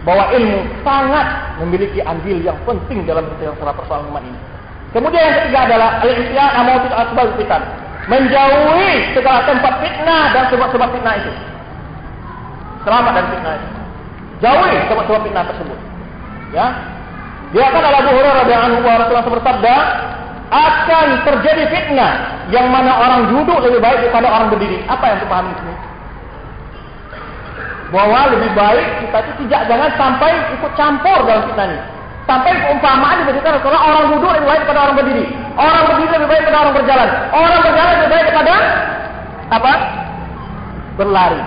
Bahwa ilmu sangat memiliki andil yang penting dalam menyelesaikan persoalan umat ini. Kemudian yang ketiga adalah al-ihtiyat amautit asbab fitan menjauhi segala tempat fitnah dan sebab-sebab fitnah itu. Selamat dari fitnah itu. Jauhi sebab-sebab fitnah tersebut. Ya. Dia akan Abu Hurairah radhiyallahu anhu Rasulullah bersabda, akan terjadi fitnah yang mana orang duduk lebih baik daripada orang berdiri. Apa yang dipahami di sini? Bahwa lebih baik kita itu tidak jangan sampai ikut campur dalam fitnah ini. Sampai umpamaan diberikan Rasulullah orang duduk lebih baik daripada orang berdiri. Orang berdiri lebih baik daripada orang berjalan. Orang berjalan lebih baik daripada apa? Berlari.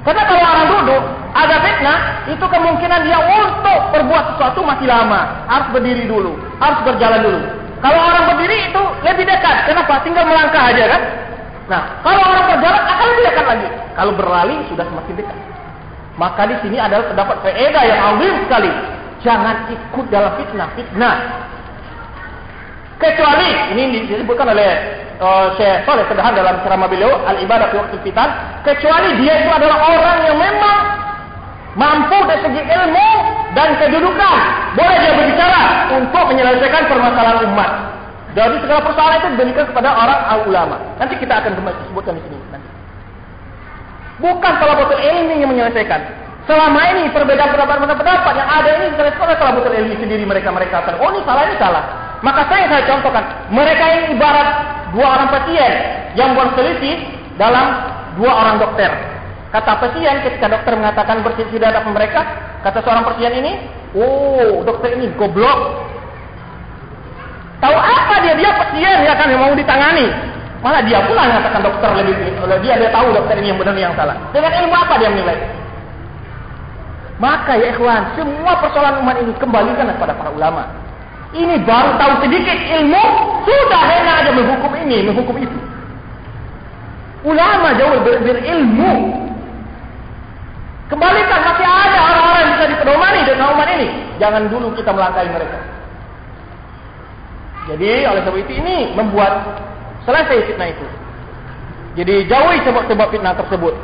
Karena kalau orang duduk ada fitnah, itu kemungkinan dia untuk berbuat sesuatu masih lama. Harus berdiri dulu, harus berjalan dulu. Kalau orang berdiri itu lebih dekat. Kenapa? Tinggal melangkah aja kan? Nah, kalau orang berjalan akan lebih dekat lagi. Kalau berlari sudah semakin dekat. Maka di sini adalah terdapat faedah yang azim sekali. Jangan ikut dalam fitnah, fitnah. Kecuali ini disebutkan oleh uh, Syekh Saleh Kedahan dalam ceramah beliau al-ibadah fi waktu fitan, kecuali dia itu adalah orang yang memang mampu dari segi ilmu dan kedudukan. Boleh dia berbicara untuk menyelesaikan permasalahan umat. Jadi segala persoalan itu diberikan kepada orang ulama. Nanti kita akan sebutkan di sini nanti. Bukan betul ilmi yang menyelesaikan. Selama ini perbedaan pendapat-pendapat yang ada ini diselesaikan oleh betul ilmi sendiri mereka-mereka. Oh ini salah, ini salah. Maka saya saya contohkan. Mereka ini ibarat dua orang pasien yang berselisih dalam dua orang dokter. Kata pasien ketika dokter mengatakan berselisih di hadapan mereka, kata seorang pasien ini, oh dokter ini goblok. Tahu apa dia? Dia pasien ya kan yang mau ditangani. Malah dia pula mengatakan dokter lebih dia dia tahu dokter ini yang benar yang salah. Dengan ilmu apa dia menilai? Maka ya ikhwan, semua persoalan umat ini kembalikan kepada para ulama. Ini baru tahu sedikit ilmu, sudah enak aja menghukum ini, menghukum itu. Ulama jauh ber berilmu. Kembalikan masih ada orang-orang yang bisa dipedomani dengan umat ini. Jangan dulu kita melangkahi mereka. Jadi oleh sebab itu ini membuat selesai fitnah itu. Jadi jauhi sebab-sebab fitnah tersebut.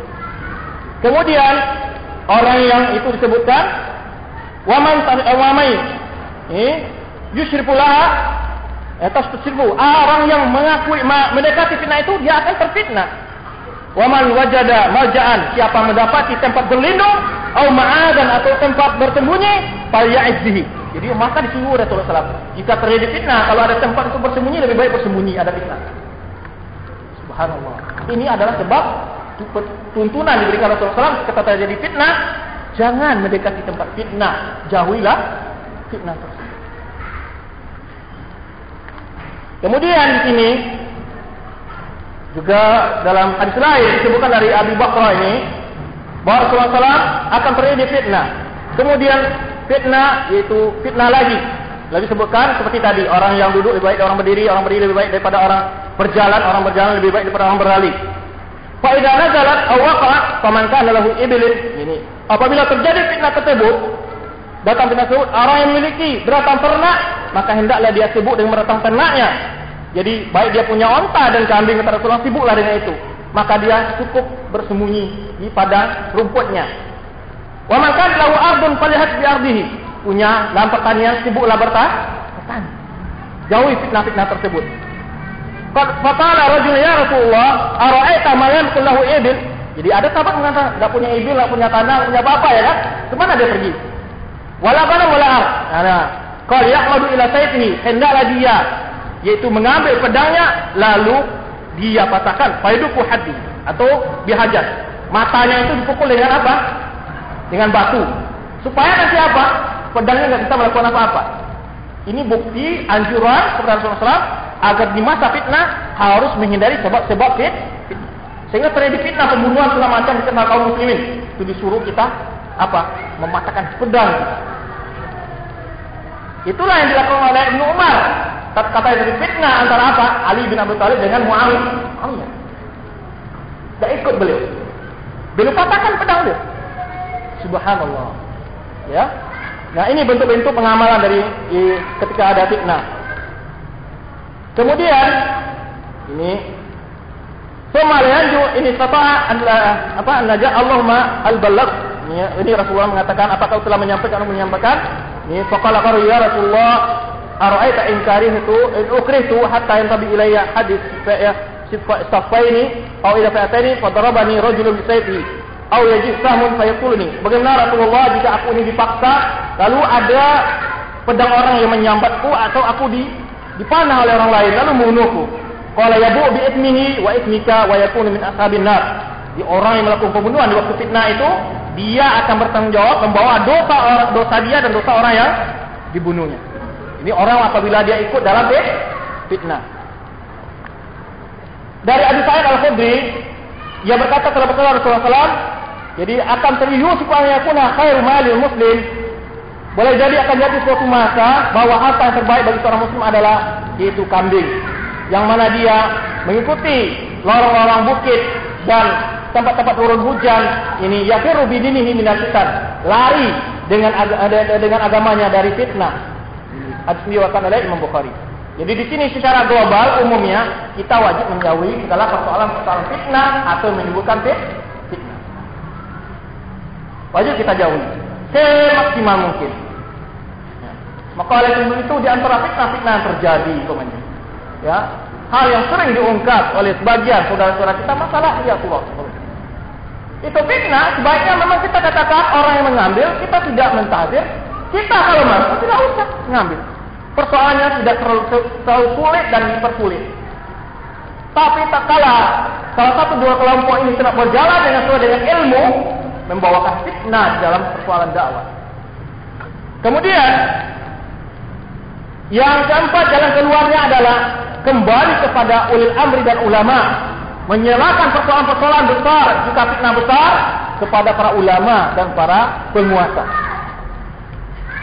Kemudian orang yang itu disebutkan waman wamai eh yusyrifullah atas tersirbu orang yang mengakui mendekati fitnah itu dia akan terfitnah waman wajada malja'an. Siapa mendapati tempat berlindung atau ma'adan atau tempat bersembunyi falya'iz bihi. Jadi maka disuruh Rasulullah SAW jika terjadi fitnah kalau ada tempat untuk bersembunyi lebih baik bersembunyi ada fitnah. Subhanallah. Ini adalah sebab tuntunan diberikan Rasulullah SAW ketika terjadi fitnah jangan mendekati tempat fitnah. Jauhilah fitnah tersebut. Kemudian di sini juga dalam hadis lain disebutkan dari Abu Bakar ini bahawa Rasulullah akan terjadi fitnah. Kemudian fitnah yaitu fitnah lagi. Lagi sebutkan seperti tadi orang yang duduk lebih baik orang berdiri orang berdiri lebih baik daripada orang berjalan orang berjalan lebih baik daripada orang berlari. Fa idza nazalat aw waqa'at faman kana lahu ibilin ini apabila terjadi fitnah tersebut datang fitnah tersebut orang yang memiliki beratang ternak maka hendaklah dia sibuk dengan beratang ternaknya jadi baik dia punya onta dan kambing kata Rasulullah sibuklah dengan itu maka dia cukup bersembunyi di padang rumputnya wa man kana lahu ardun bi ardihi punya dalam pertanian sibuklah bertani jauhi fitnah-fitnah tersebut Fatala rajul ya Rasulullah, ara'aita ma yamkul lahu ibil? Jadi ada sahabat mengatakan enggak punya ibil, enggak punya tanah, punya apa-apa ya kan? Ke mana dia pergi? Wala kana wala ar. Nah, yaqmadu ila hendaklah dia yaitu mengambil pedangnya lalu dia patahkan faiduku hadi atau bihajat. Matanya itu dipukul dengan apa? Dengan batu. Supaya nanti apa? Pedangnya enggak bisa melakukan apa-apa. Ini bukti anjuran kepada Rasulullah agar di masa fitnah harus menghindari sebab-sebab fit. Sehingga terjadi fitnah pembunuhan segala macam di kaum muslimin. Itu disuruh kita apa? Mematahkan pedang. Itulah yang dilakukan oleh Ibn Umar. Kata dari fitnah antara apa? Ali bin Abi Thalib dengan Muawiyah. Tidak ikut beliau. Beliau patahkan pedang dia. Subhanallah. Ya. Nah ini bentuk-bentuk pengamalan dari ketika ada fitnah. Kemudian ini Somalianju ini tata apa naja Allahumma al-balagh. Ini, ini Rasulullah mengatakan apakah telah menyampaikan menyampaikan? Ini faqala qaru ya Rasulullah ara'aita in karihtu in ukrihtu hatta yantabi ilayya hadis safaini aw idza fa'atani fadarabani rajulun bi sayfi aw yaji sahmun fayaqulni bagaimana Rasulullah jika aku ini dipaksa lalu ada pedang orang yang menyambatku atau aku di dipanah oleh orang lain lalu membunuhku. Qala yabu bi ithmihi wa ithmika wa yakunu min ashabin nar. Di orang yang melakukan pembunuhan di waktu fitnah itu, dia akan bertanggung jawab membawa dosa dosa dia dan dosa orang yang dibunuhnya. Ini orang apabila dia ikut dalam fitnah. Dari Abu Sa'id Al-Khudri, ia berkata kepada Rasulullah SAW, jadi akan an yakuna khairu malil muslim. Boleh jadi akan jadi suatu masa bahwa apa yang terbaik bagi seorang muslim adalah yaitu kambing. Yang mana dia mengikuti lorong-lorong bukit dan tempat-tempat turun hujan ini yafiru bidinihi minal fitan. Lari dengan dengan agamanya dari fitnah. Hadis diriwayatkan oleh Imam Bukhari. Jadi di sini secara global umumnya kita wajib menjauhi segala persoalan-persoalan fitnah atau menimbulkan fitnah. Wajib kita jauhi semaksimal mungkin. Ya. Maka oleh itu di antara fitnah-fitnah yang terjadi umpamanya. Ya, hal yang sering diungkap oleh sebagian saudara-saudara kita masalah Rasulullah itu fitnah, sebaiknya memang kita katakan orang yang mengambil, kita tidak mentazir, kita kalau mampu tidak usah mengambil. Persoalannya tidak terlalu, terlalu sulit dan dipersulit. Tapi tak kala salah satu dua kelompok ini tidak berjalan dengan sesuai dengan ilmu, membawakan fitnah dalam persoalan dakwah. Kemudian yang keempat jalan keluarnya adalah kembali kepada ulil amri dan ulama menyerahkan persoalan-persoalan besar jika fitnah besar kepada para ulama dan para penguasa.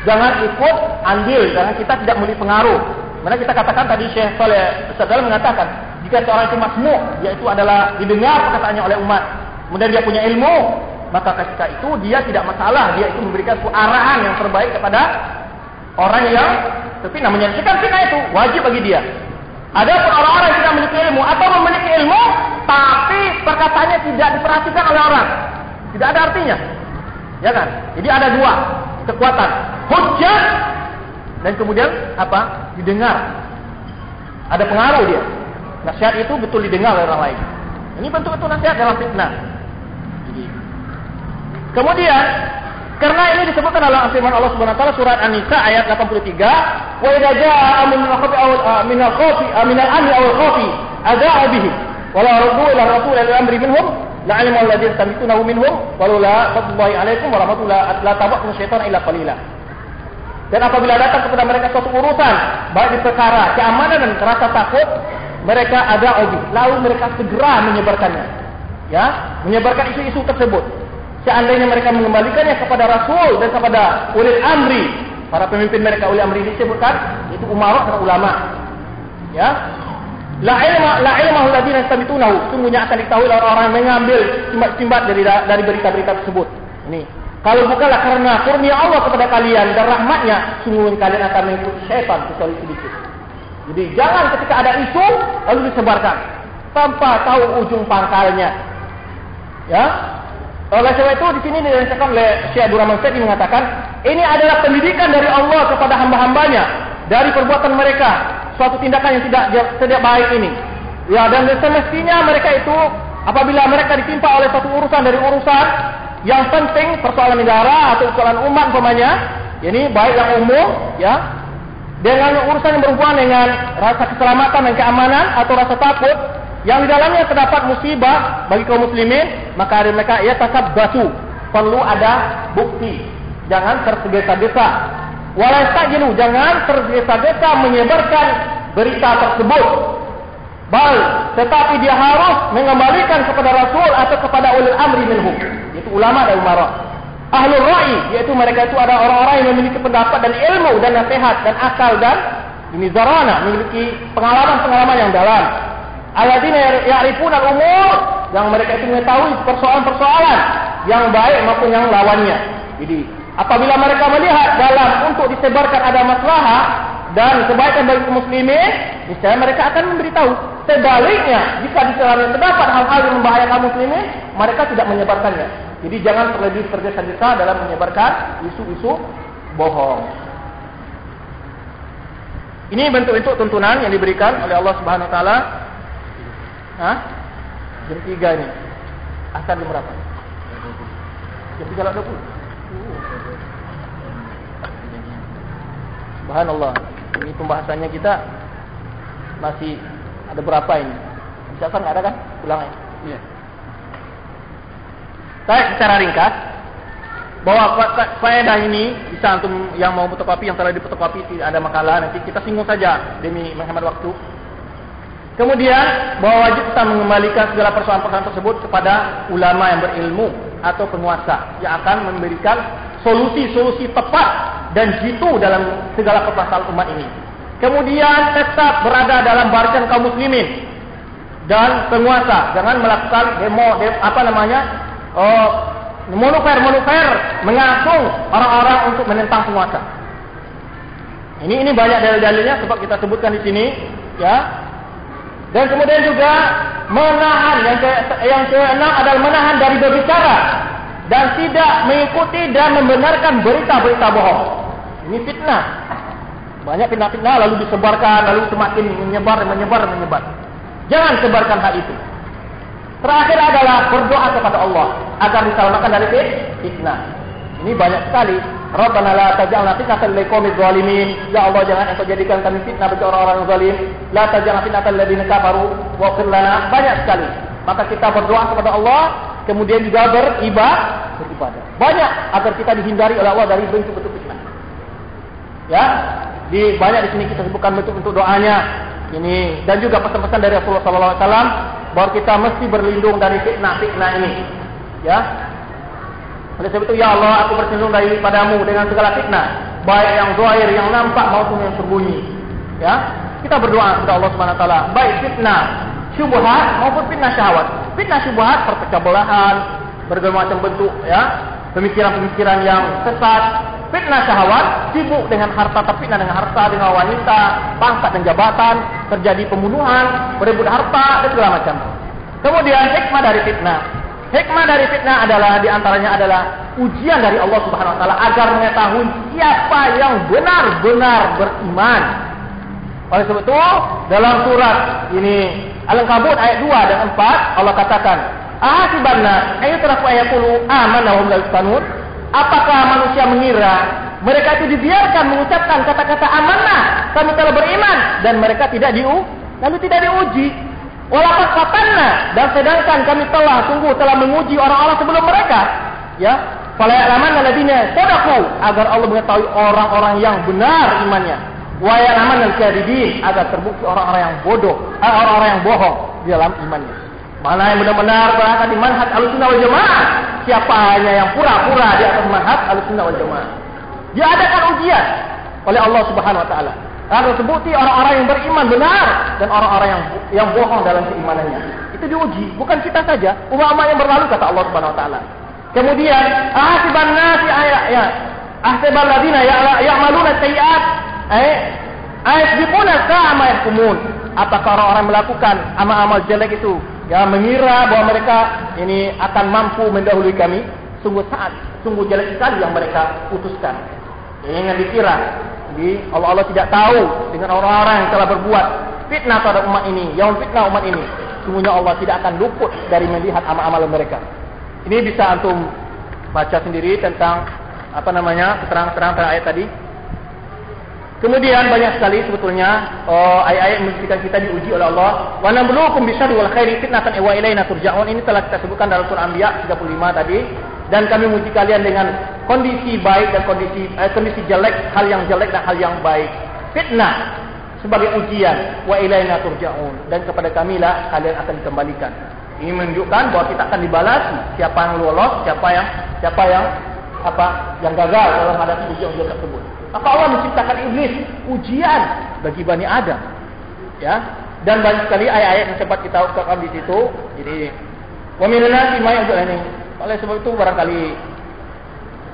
Jangan ikut andil, jangan kita tidak memiliki pengaruh. Mana kita katakan tadi Syekh Saleh Ustaz mengatakan, jika seorang itu masmuk, yaitu adalah didengar perkataannya oleh umat, kemudian dia punya ilmu, maka ketika itu dia tidak masalah, dia itu memberikan arahan yang terbaik kepada orang yang tapi namanya kan fitnah itu wajib bagi dia. Ada orang-orang yang tidak memiliki ilmu atau memiliki ilmu, tapi perkataannya tidak diperhatikan oleh orang. Tidak ada artinya. Ya kan? Jadi ada dua kekuatan. Hujjah dan kemudian apa? Didengar. Ada pengaruh dia. Nasihat itu betul didengar oleh orang lain. Ini bentuk itu nasihat dalam fitnah. Kemudian karena ini disebutkan dalam firman Allah Subhanahu wa taala surat An-Nisa ayat 83, "Wa idza jaa'a min al-khafi aw min al-khafi min al-amri aw al-khafi adaa'a bihi wa la ruddu ila rasul amri minhum minhum fadlullahi 'alaikum la illa qalila." Dan apabila datang kepada mereka suatu urusan, baik di perkara keamanan dan rasa takut, mereka ada obi, lalu mereka segera menyebarkannya. Ya, menyebarkan isu-isu tersebut. Seandainya mereka mengembalikannya kepada Rasul dan kepada ulil amri, para pemimpin mereka ulil amri disebutkan itu umarah dan ulama. Ya. La ilma la ilma alladziina yastabitunahu. Sungguhnya akan diketahui orang-orang mengambil simbat-simbat dari dari berita-berita tersebut. Ini. Kalau bukanlah karena kurnia Allah kepada kalian dan rahmatnya, sungguh kalian akan mengikuti syaitan kecuali sedikit. Jadi jangan ketika ada isu lalu disebarkan tanpa tahu ujung pangkalnya. Ya, oleh sebab itu di sini dirasakan oleh Syekh Abdul Rahman Sa'di mengatakan, ini adalah pendidikan dari Allah kepada hamba-hambanya dari perbuatan mereka, suatu tindakan yang tidak tidak baik ini. Ya dan semestinya mereka itu apabila mereka ditimpa oleh satu urusan dari urusan yang penting persoalan negara atau persoalan umat umpamanya, ini baik yang umum ya dengan urusan yang berhubungan dengan rasa keselamatan dan keamanan atau rasa takut yang di dalamnya terdapat musibah bagi kaum muslimin, maka hari mereka ia takab batu. Perlu ada bukti. Jangan tergesa-gesa. Walaistajilu, jangan tergesa-gesa menyebarkan berita tersebut. Bal, tetapi dia harus mengembalikan kepada Rasul atau kepada ulil amri minhum. Yaitu ulama dan umarah. Ahlul ra'i, yaitu mereka itu ada orang-orang yang memiliki pendapat dan ilmu dan nasihat dan akal dan ini zarana, memiliki pengalaman-pengalaman yang dalam. Alladzina ya'rifuna al-umur yang mereka itu mengetahui persoalan-persoalan yang baik maupun yang lawannya. Jadi, apabila mereka melihat dalam untuk disebarkan ada masalah dan kebaikan bagi muslimin, niscaya mereka akan memberitahu. Sebaliknya, jika di dalamnya terdapat hal-hal yang membahayakan muslimin, mereka tidak menyebarkannya. Jadi jangan terlebih tergesa-gesa dalam menyebarkan isu-isu bohong. Ini bentuk-bentuk tuntunan yang diberikan oleh Allah Subhanahu wa taala Hah? Jam 3 ini. Asal jam berapa? Jam 3 lewat 20. Subhanallah. Ini pembahasannya kita masih ada berapa ini? Bisa kan nggak ada kan? Ulang ya. Iya. Saya secara ringkas bahwa faedah ini bisa antum yang mau fotokopi yang telah difotokopi tidak ada makalah nanti kita singgung saja demi menghemat waktu. Kemudian bahwa wajib kita mengembalikan segala persoalan-persoalan tersebut kepada ulama yang berilmu atau penguasa yang akan memberikan solusi-solusi tepat dan jitu dalam segala permasalahan umat ini. Kemudian tetap berada dalam barisan kaum muslimin dan penguasa jangan melakukan demo, demo apa namanya oh, monofer monofer mengasung orang-orang untuk menentang penguasa. Ini ini banyak dalil-dalilnya sebab kita sebutkan di sini ya dan kemudian juga menahan yang ke, yang keenam adalah menahan dari berbicara dan tidak mengikuti dan membenarkan berita-berita bohong. Ini fitnah. Banyak fitnah-fitnah lalu disebarkan lalu semakin menyebar menyebar menyebar. Jangan sebarkan hal itu. Terakhir adalah berdoa kepada Allah agar diselamatkan dari fitnah. Ini banyak sekali Rabbana la taj'alna fitnatan lil qaumiz zalimin. Ya Allah jangan engkau jadikan kami fitnah bagi orang-orang zalim. La taj'alna fitnatan lil kafaru wa lana banyak sekali. Maka kita berdoa kepada Allah, kemudian juga beribadah, beribadah. Banyak agar kita dihindari oleh Allah dari bentuk-bentuk. Ya, di banyak di sini kita sebutkan bentuk-bentuk doanya. Ini dan juga pesan-pesan dari Rasulullah wasallam bahwa kita mesti berlindung dari fitnah-fitnah ini. Ya, oleh sebab itu, Ya Allah, aku berlindung padamu dengan segala fitnah. Baik yang zahir, yang nampak maupun yang terbunyi. Ya, kita berdoa kepada Allah Subhanahu Wa Taala. Baik fitnah, syubhat maupun fitnah syahwat. Fitnah syubhat terpecah belahan, berbagai macam bentuk. Ya, pemikiran-pemikiran yang sesat. Fitnah syahwat, sibuk dengan harta, terfitnah dengan harta, dengan wanita, pangkat dan jabatan, terjadi pembunuhan, berebut harta, dan segala macam. Kemudian hikmah dari fitnah, Hikmah dari fitnah adalah di antaranya adalah ujian dari Allah Subhanahu Wa Taala agar mengetahui siapa yang benar-benar beriman. Oleh sebab itu dalam surat ini Al-Ankabut ayat 2 dan 4 Allah katakan, "Ahasibanna ayyutraku ayaqulu amanna wa hum la yuftanun?" Apakah manusia mengira mereka itu dibiarkan mengucapkan kata-kata amanah, kami telah beriman dan mereka tidak diu lalu tidak diuji? Walaupun fatanna dan sedangkan kami telah sungguh telah menguji orang-orang sebelum mereka. Ya, fala ya'lamanna alladziina sadaqu agar Allah mengetahui orang-orang yang benar imannya. Wa ya'lamanna al-kadzibin agar terbukti orang-orang yang bodoh, eh, orang-orang yang bohong di dalam imannya. Mana yang benar-benar berada di manhaj al-sunnah wal jamaah? Siapa hanya yang pura-pura di atas manhaj al-sunnah wal jamaah? Diadakan ujian oleh Allah Subhanahu wa taala. Harus terbukti orang-orang yang beriman benar dan orang-orang yang yang bohong dalam keimanannya. Itu diuji, bukan kita saja, umat-umat yang berlalu kata Allah Subhanahu wa taala. Kemudian, ahsiban nasi ayat ya. Ahsibal ladina ya'maluna sayiat eh ayasbiquna ka'ama yahkumun. Apakah orang-orang melakukan amal-amal jelek itu ya mengira bahwa mereka ini akan mampu mendahului kami? Sungguh saat, sungguh jelek sekali yang mereka putuskan. Jangan dikira jadi Allah Allah tidak tahu dengan orang-orang yang telah berbuat fitnah terhadap umat ini, yang fitnah umat ini. Semuanya Allah tidak akan luput dari melihat amal-amal mereka. Ini bisa antum baca sendiri tentang apa namanya keterangan-keterangan ayat tadi. Kemudian banyak sekali sebetulnya oh, ayat-ayat memberikan kita diuji oleh Allah. Wa nabluukum bisyarri wal khairi fitnatan wa ilaina turja'un. Ini telah kita sebutkan dalam surah Anbiya 35 tadi dan kami menguji kalian dengan kondisi baik dan kondisi eh, kondisi jelek, hal yang jelek dan hal yang baik. Fitnah sebagai ujian wa ilaina turja'un dan kepada kamilah kalian akan dikembalikan. Ini menunjukkan bahwa kita akan dibalas siapa yang lolos, siapa yang siapa yang apa yang gagal dalam menghadapi ujian-ujian tersebut. Maka Allah menciptakan iblis ujian bagi Bani Adam. Ya. Dan banyak sekali ayat-ayat yang sempat kita ucapkan di situ. Jadi wa may ini oleh sebab itu barangkali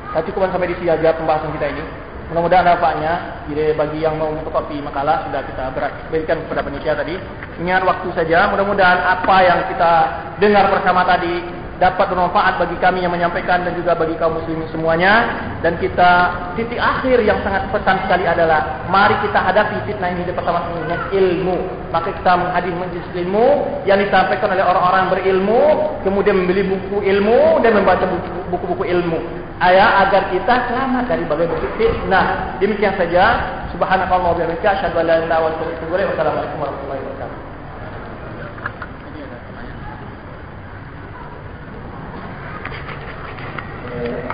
saya cukupkan sampai di sini aja pembahasan kita ini. Mudah-mudahan nampaknya jadi bagi yang mau fotokopi makalah sudah kita berikan kepada penitia tadi. Ingat waktu saja. Mudah-mudahan apa yang kita dengar bersama tadi dapat bermanfaat bagi kami yang menyampaikan dan juga bagi kaum muslimin semuanya. Dan kita titik akhir yang sangat pesan sekali adalah mari kita hadapi fitnah ini pertama dengan ilmu. Maka kita menghadiri majlis ilmu yang disampaikan oleh orang-orang berilmu kemudian membeli buku ilmu dan membaca buku-buku ilmu. Ayah agar kita selamat dari berbagai fitnah. Demikian saja. Subhanallahi wa bihamdihi asyhadu an la ilaha illa anta astaghfiruka wa atubu ilaik. Warahmatullahi wabarakatuh Yeah.